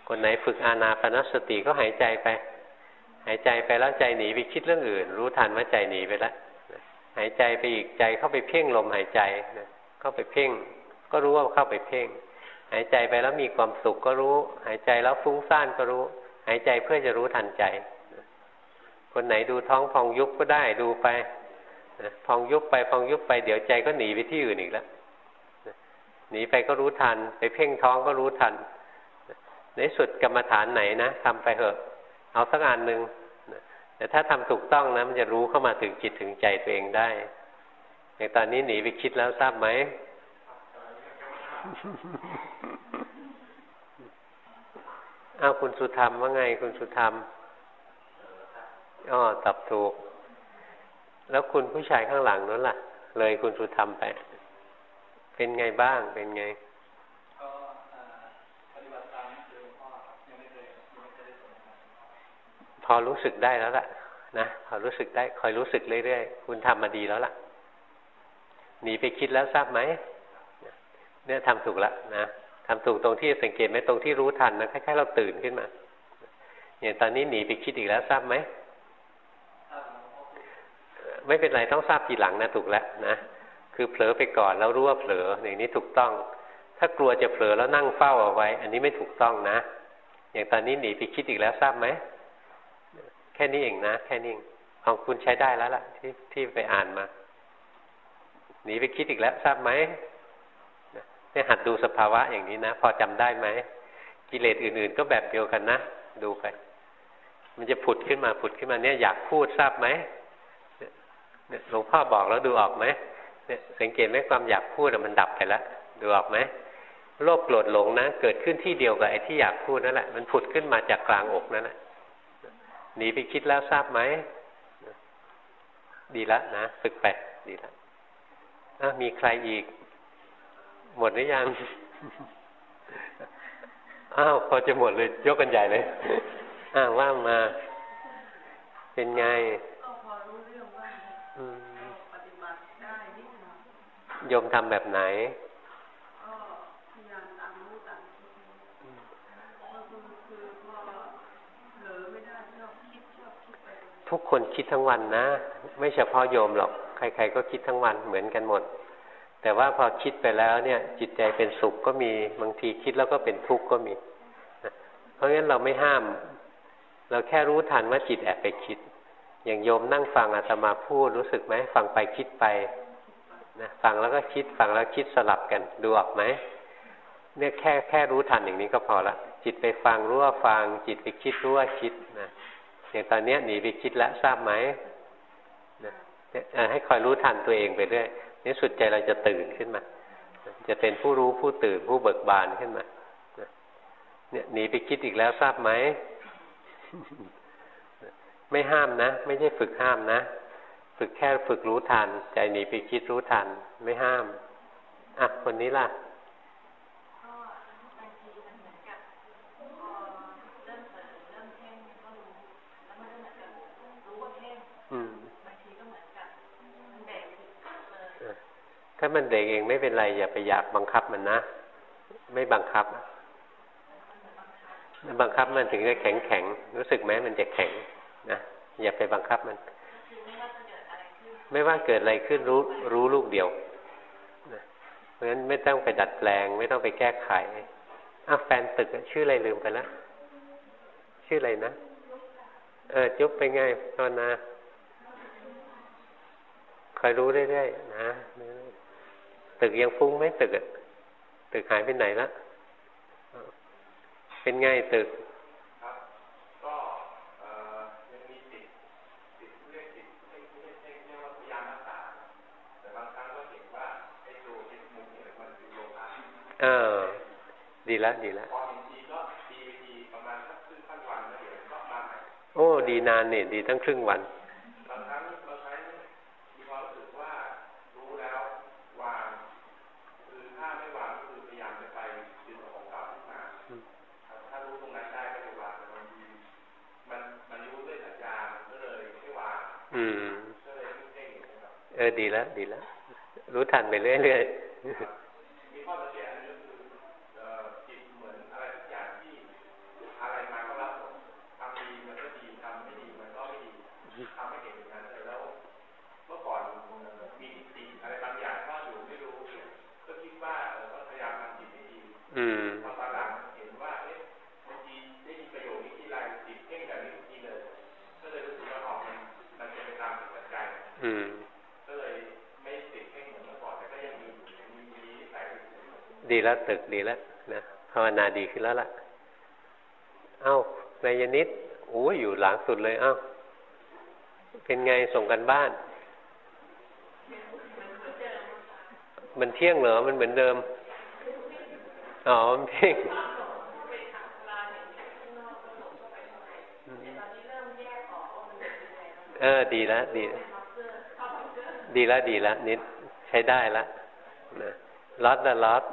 คนไหนฝึกอานาปนสติก็หายใจไป หายใจไปแล้วใจหนีไปคิดเรื่องอื่น รู้ทันว่าใจหนีไปแล้วหายใจไปอีกใจเข้าไปเพ่งลมหายใจนะเข้าไปเพ่ง ก็รู้ว่าเข้าไปเพ่ง หายใจไปแล้วมีความสุขก็รู้ หายใจแล้วฟุ้งซ่านก็รู้ หายใจเพื่อจะรู้ทันใจ คนไหนดูท้องพองยุบก็ได้ดูไปพองยุบไปพองยุบไปเดี๋ยวใจก็หนีไปที่อื่นอีกแล้วหนีไปก็รู้ทัน ไปเพ่งท้องก็รู้ทัน ในสุดกรรมฐานไหนนะทำไปเถอะ เอาสักอันหนึ่งแต่ถ้าทำถูกต้องนะมันจะรู้เข้ามาถึงจิตถึงใจตัวเองได้อย่างตอนนี้หนีไปคิดแล้วทราบไหมอ้าวคุณสุธรรมว่าไงคุณสุธรรมอ๋อตอบถูก แล้วคุณผู้ชายข้างหลังนั้นล่ะ เลยคุณสุธรรมไป เป็นไงบ้างเป็นไง พอรู้สึกได้แล้วล่ะนะพอรู้สึกได้คอยรู้สึกเรื่อยๆคุณทำมาดีแล้วล่ะหนีไปคิดแล้วทราบไหมเนี่ยทำถูกแล้วนะทำถูกตรงที่สังเกตไหมตรงที่รู้ทันนะคล้ายๆเราตื่นขึ้นมาอย่างตอนนี้หนีไปคิดอีกแล้วทราบไหมไม่เป็นไรต้องทราบทีหลังนะถูกแล้วนะคือเผลอไปก่อนแล้วรู้ว่าเผลออย่างนี้ถูกต้อง ถ้ากลัวจะเผลอแล้วนั่งเฝ้าเอาไว้ อันนี้ไม่ถูกต้องนะ อย่างตอนนี้หนีไปคิดอีกแล้วทราบไหม แค่นี้เองนะ แค่นี้ของคุณใช้ได้แล้วล่ะ ที่ที่ไปอ่านมาหนีไปคิดอีกแล้วทราบไหมเนี่ยหัดดูสภาวะอย่างนี้นะ พอจำได้ไหมกิเลสอื่น ๆ ก็แบบเดียวกันนะดูไป มันจะผุดขึ้นมาผุดขึ้นมาเนี่ยอยากพูดทราบไหมหลวงพ่อบอกแล้วดูออกไหมเนี่ยสังเกตไหมความอยากพูดมันดับไปแล้วดูออกไหมโลภโกรธหลงนะ เกิดขึ้นที่เดียวกับไอ้ที่อยากพูดนั่นแหละมันผุดขึ้นมาจากกลางอกนั่นแหละ หนีไปคิดแล้วทราบไหม ดีแล้วนะฝึกไปดีแล้วมีใครอีก หมดหรือยัง อ้าว พอจะหมดเลย ยกกันใหญ่เลย อ้าวว่ามา เป็นไงโยมทำแบบไหน ทุกคนคิดทั้งวันนะ ไม่เฉพาะโยมหรอก ใคร ๆ ก็คิดทั้งวันเหมือนกันหมด แต่ว่าพอคิดไปแล้วเนี่ยจิตใจเป็นสุขก็มีบางทีคิดแล้วก็เป็นทุกข์ก็มี เพราะงั้นเราไม่ห้าม เราแค่รู้ทันว่าจิตแอบไปคิด อย่างโยมนั่งฟังอาตมาพูดรู้สึกไหมฟังไปคิดไปนะฟังแล้วก็คิดฟังแล้วคิดสลับกันดูออกไหมเนี่ยแค่แค่รู้ทันอย่างนี้ก็พอละจิตไปฟังรู้ว่าฟังจิตไปคิดรู้ว่าคิดนะ อย่างตอนนี้หนีไปคิดแล้วทราบไหมนะให้คอยรู้ทันตัวเองไปเรื่อยนี่สุดใจเราจะตื่นขึ้นมา จะเป็นผู้รู้ผู้ตื่นผู้เบิกบานขึ้นมาเนี่ยหนีไปคิดอีกแล้วทราบไหม ไม่ห้ามนะ ไม่ใช่ฝึกห้ามนะ ฝึกแค่ฝึกรู้ทัน ใจหนีไปคิดรู้ทัน ไม่ห้ามอะคนนี้ล่ะามันเด็กเองไม่เป็นไรอย่าไปอยากบังคับมันนะ ไม่บังคับ บังคับมันถึงจะแข็งแข็งรู้สึกไหมมันจะแข็งนะอย่าไปบังคับมัน ไม่ว่าเกิดอะไรขึ้นรู้รู้ลูกเดียวเพราะฉะนั้นไม่ต้องไปดัดแปลง ไม่ต้องไปแก้ไขอ้าแฟนตึกชื่ออะไรลืมไปแล้วชื่ออะไรนะเออจุ๊บไปไงตอนนาคอยรู้เรื่อยๆนะ ตึกยังฟุ้งไหมตึกอะตึกหายไปไหนละเป็นไงตึกเออ ดีแล้วดีแล้วโอ้ ดีนานเนี่ยดีตั้งครึ่งวัน ออดีแล้ว ดีแล้ว รู้ทันไปเรื่อยๆ แล้วตึกดีแล้วนะภาวนาดีขึ้นแล้วล่ะ เอ้านายนิดโอ้อยู่หลังสุดเลย เอ้า เป็นไงส่งกันบ้าน มันเที่ยงเหรอ มันเหมือนเดิม อ๋อ มันเที่ยงเออ ดีแล้วดี ดีแล้วดีแล้วนิดใช้ได้แล้วนะล็อตนะล็อต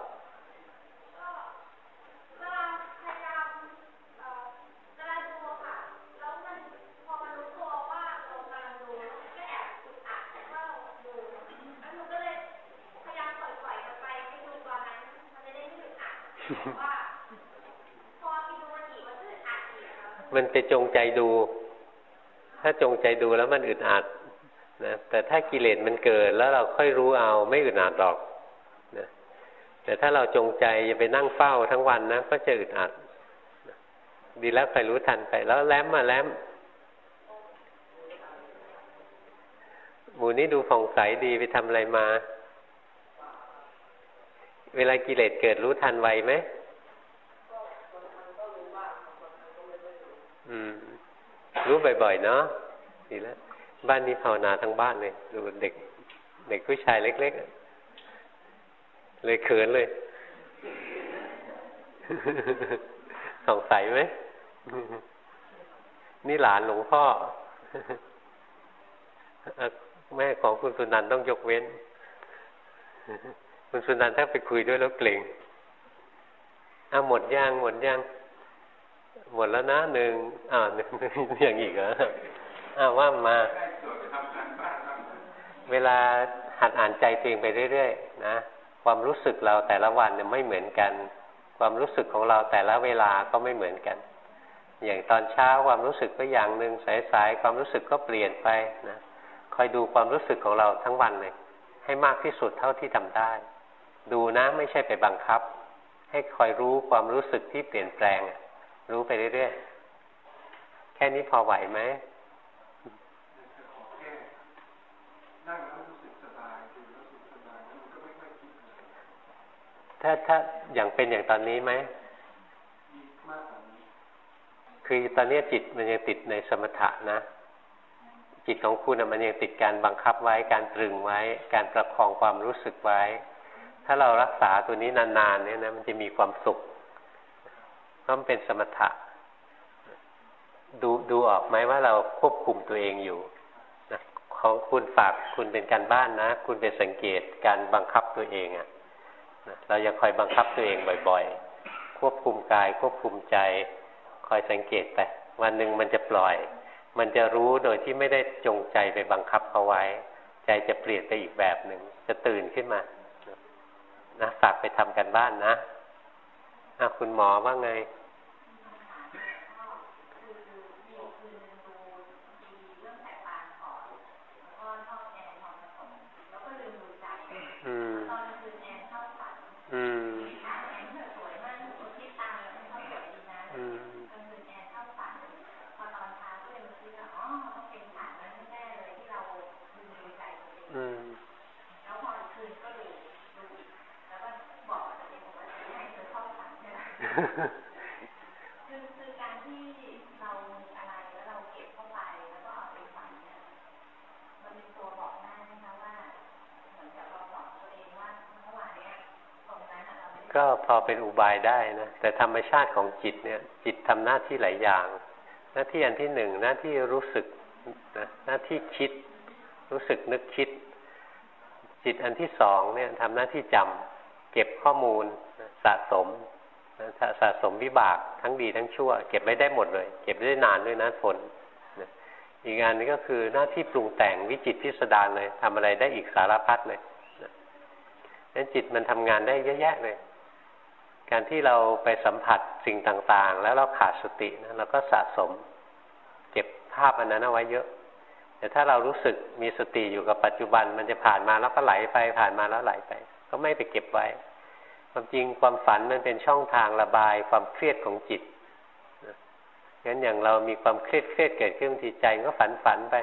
มันไปจงใจดู ถ้าจงใจดูแล้วมันอึดอัดนะแต่ถ้ากิเลสมันเกิดแล้วเราค่อยรู้เอาไม่อึดอัดหรอกนะแต่ถ้าเราจงใจจะไปนั่งเฝ้าทั้งวันนะก็จะอึดอัดดีแล้วใครรู้ทันไปแล้วแล้มมาแล้มหมูนี้ดูผ่องใสดีไปทำอะไรมา เวลากิเลสเกิดรู้ทันไวไหม อืม รู้บ่อยๆเนาะดีแล้วบ้านนี้ภาวนาทั้งบ้านเลย ดูเด็ก เด็กผู้ชายเล็กๆ เลยเขินเลยสงสัยไหม นี่หลานหลวงพ่อ แม่ของคุณสุนันต้องยกเว้น คุณสุนันถ้าไปคุยด้วยแล้วเกรงอ้าหมดย่างหมดย่าง หมดแล้วนะหนึ่งอ้าวหนึ่งอย่างอีกเหรออ้าวว่ามา เวลาหัดอ่านใจตัวเองไปเรื่อยๆนะความรู้สึกเราแต่ละวันเนี่ยไม่เหมือนกัน ความรู้สึกของเราแต่ละเวลาก็ไม่เหมือนกัน อย่างตอนเช้าความรู้สึกก็อย่างหนึ่งสายๆความรู้สึกก็เปลี่ยนไปนะคอยดูความรู้สึกของเราทั้งวันเลย ให้มากที่สุดเท่าที่ทำได้ ดูนะไม่ใช่ไปบังคับ ให้คอยรู้ความรู้สึกที่เปลี่ยนแปลงอะ รู้ไปเรื่อยๆ แค่นี้พอไหวไหมถ้าถ้าอย่างเป็นอย่างตอนนี้ไหม คือตอนนี้จิตมันยังติดในสมถะนะ จิตของคุณมันยังติดการบังคับไว้ การตรึงไว้ การประคองความรู้สึกไว้ ถ้าเรารักษาตัวนี้นานๆเนี่ยนะ มันจะมีความสุข เพราะมันเป็นสมถะ ดูดูออกไหมว่าเราควบคุมตัวเองอยู่นะของคุณฝากคุณเป็นการบ้านนะ คุณไปสังเกตการบังคับตัวเองอะ่ะเราอย่าคอยบังคับตัวเองบ่อยๆ ควบคุมกาย ควบคุมใจ คอยสังเกตไปวันหนึ่งมันจะปล่อย มันจะรู้โดยที่ไม่ได้จงใจไปบังคับเขาไว้ ใจจะเปลี่ยนไปอีกแบบหนึ่งจะตื่นขึ้นมานะฝากไปทำกันบ้านนะ คุณหมอว่าไงะคุณหมอว่าไงก็พอเป็นอุบายได้นะแต่ธรรมชาติของจิตเนี่ย จิตทำหน้าที่หลายอย่าง หน้าที่อันที่หนึ่งหน้าที่รู้สึกนะหน้าที่คิด รู้สึกนึกคิด จิตอันที่สองเนี่ยทำหน้าที่จำเก็บข้อมูลสะสม สะสมวิบากทั้งดีทั้งชั่ว เก็บไม่ได้หมดเลย เก็บได้นานด้วยนะทนอีกงานนึงก็คือหน้าที่ปรุงแต่งวิจิตพิสดารเลยทำอะไรได้อีกสารพัดเลยนั้นจิตมันทำงานได้เยอะแยะเลย การที่เราไปสัมผัสสิ่งต่างๆ แล้วเราขาดสตินะเราก็สะสม เก็บภาพอันนั้นเอาไว้เยอะ แต่ถ้าเรารู้สึกมีสติอยู่กับปัจจุบัน มันจะผ่านมาแล้วก็ไหลไปผ่านมาแล้วไหลไป ก็ไม่ไปเก็บไว้ ความจริงความฝันมันเป็นช่องทางระบายความเครียดของจิตงั้นอย่างเรามีความเครียดเครียดเกิดขึ้นทีใจก็ฝันฝันไป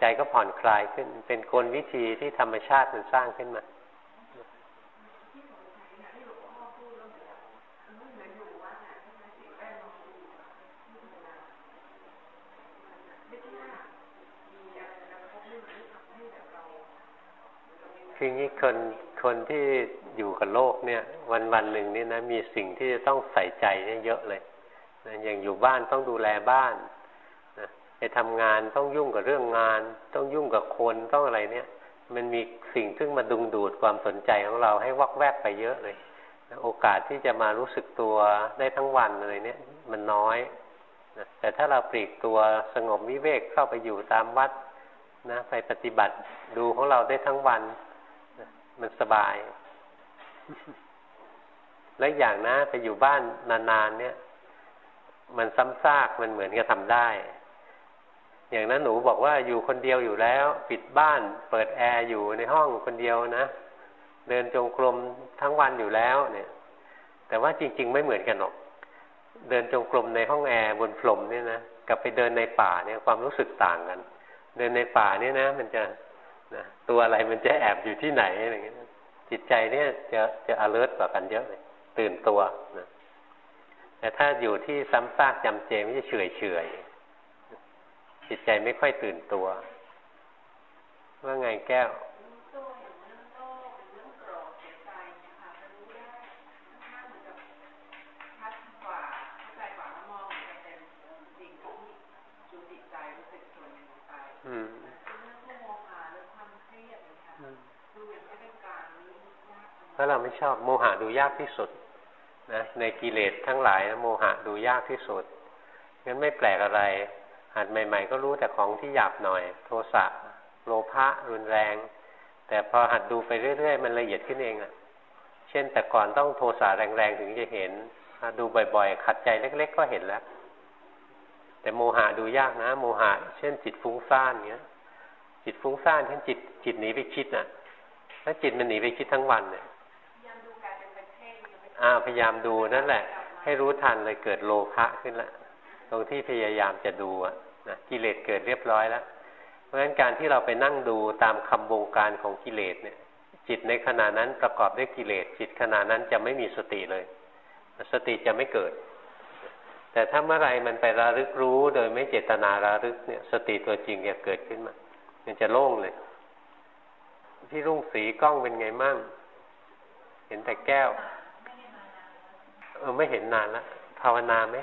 ใจก็ผ่อนคลายขึ้น เป็นกลวิธีที่ธรรมชาติมันสร้างขึ้นมาคืองี้คนคนที่อยู่กับโลกเนี่ย วันวันหนึ่งนี่นะมีสิ่งที่จะต้องใส่ใจเนี่ยเยอะเลยนะอย่างอยู่บ้านต้องดูแลบ้านนะไปทำงานต้องยุ่งกับเรื่องงาน ต้องยุ่งกับคนต้องอะไรเนี่ย มันมีสิ่งซึ่งมาดึงดูดความสนใจของเราให้วักแวกไปเยอะเลยนะโอกาสที่จะมารู้สึกตัวได้ทั้งวันอะไรเนี่ย มันน้อยนะแต่ถ้าเราปลีกตัวสงบวิเวกเข้าไปอยู่ตามวัดนะไปปฏิบัติดูของเราได้ทั้งวัน มันสบาย และอย่างนะไปอยู่บ้านนานๆเนี่ย มันซ้ำซากมันเหมือนกับทำได้ อย่างนั้นหนูบอกว่าอยู่คนเดียวอยู่แล้ว ปิดบ้าน เปิดแอร์อยู่ในห้องคนเดียวนะ เดินจงกรมทั้งวันอยู่แล้ว เนี่ย แต่ว่าจริง ๆ ไม่เหมือนกันหรอกเดินจงกรมในห้องแอร์บนพรมเนี่ยนะกับไปเดินในป่าเนี่ยความรู้สึกต่างกัน เดินในป่าเนี่ยนะ มันจะ นะตัวอะไรมันจะแอบอยู่ที่ไหนอะไรเงี้ยจิตใจเนี่ยจะจะ alert กว่ากันเยอะเลย ตื่นตัวนะแต่ถ้าอยู่ที่ซ้ำซากจำเจมันจะเฉยเฉยจิตใจไม่ค่อยตื่นตัว ว่าไงแก้ว อืม เพราะเราไม่ชอบโมหะดูยากที่สุดนะในกิเลสทั้งหลายนะโมหะดูยากที่สุดงั้นไม่แปลกอะไร หัดใหม่ ๆ ก็รู้แต่ของที่หยาบหน่อย โทสะโลภะรุนแรง แต่พอหัดดูไปเรื่อย ๆ มันละเอียดขึ้นเองอะ่ะ เช่นแต่ก่อนต้องโทสะแรงๆถึงจะเห็นดูบ่อยๆ ขัดใจเล็ก ๆ ก็เห็นแล้ว แต่โมหะดูยากนะ โมหะ เช่นจิตฟุ้งซ่านเงี้ย จิตฟุ้งซ่านเช่นจิตจิตหนีไปคิดน่ะ ถ้าจิตมันหนีไปคิดทั้งวันเนี่ย อ่าพยายามดูนั่นแหละ ให้รู้ทันเลยเกิดโลภะขึ้นละตรงที่พยายามจะดูอะนะกิเลสเกิดเรียบร้อยแล้ว เพราะฉะนั้นการที่เราไปนั่งดูตามคำวงการของกิเลสเนี่ย จิตในขณะนั้นประกอบด้วยกิเลส จิตขณะนั้นจะไม่มีสติเลย สติจะไม่เกิด แต่ถ้าเมื่อไรมันไประลึกรู้โดยไม่เจตนาระลึกเนี่ย สติตัวจริงจะเกิดขึ้นมา มันจะโล่งเลยพี่รุ่งสีกล้องเป็นไงมั่ง เห็นแต่แก้ว เออไม่เห็นนานละภาวนาไหม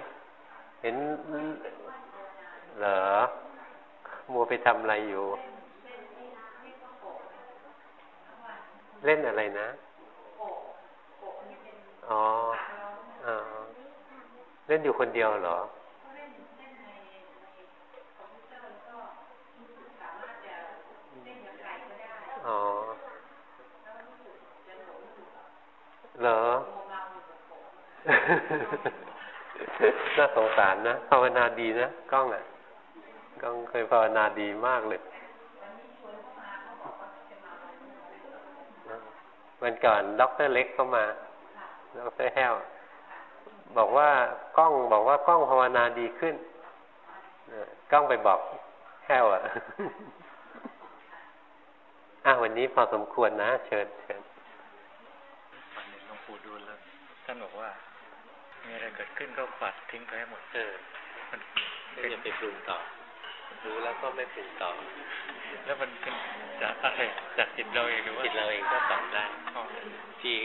เห็นเหรอมัวไปทำอะไรอยู่ เล่นอะไรนะอ๋ออเล่นอยู่คนเดียวเหรออ๋อเหรอ น่าสงสารนะภาวนาดีนะกล้องอะกล้องเคยภาวนาดีมากเลย วันก่อนด็อกเตอร์เล็กเข้ามาด็อกเตอร์แฮวบอกว่ากล้องบอกว่ากล้องภาวนาดีขึ้นกล้องไปบอกแฮวอะอะวันนี้พอสมควรนะ เชิญเชิญฝันเห็นหลวงปู่ดูลย์แล้วท่านบอกว่า มีอะไรเกิดขึ้นก็ปัดทิ้งไปให้หมดเออมันไม่อย่าไปปรุงต่อ รู้แล้วก็ไม่ปรุงต่อ แล้วมันเป็นจากอะไรจากจิตเราเองหรือว่าจิตเราเองก็ตอบได้อ๋อที่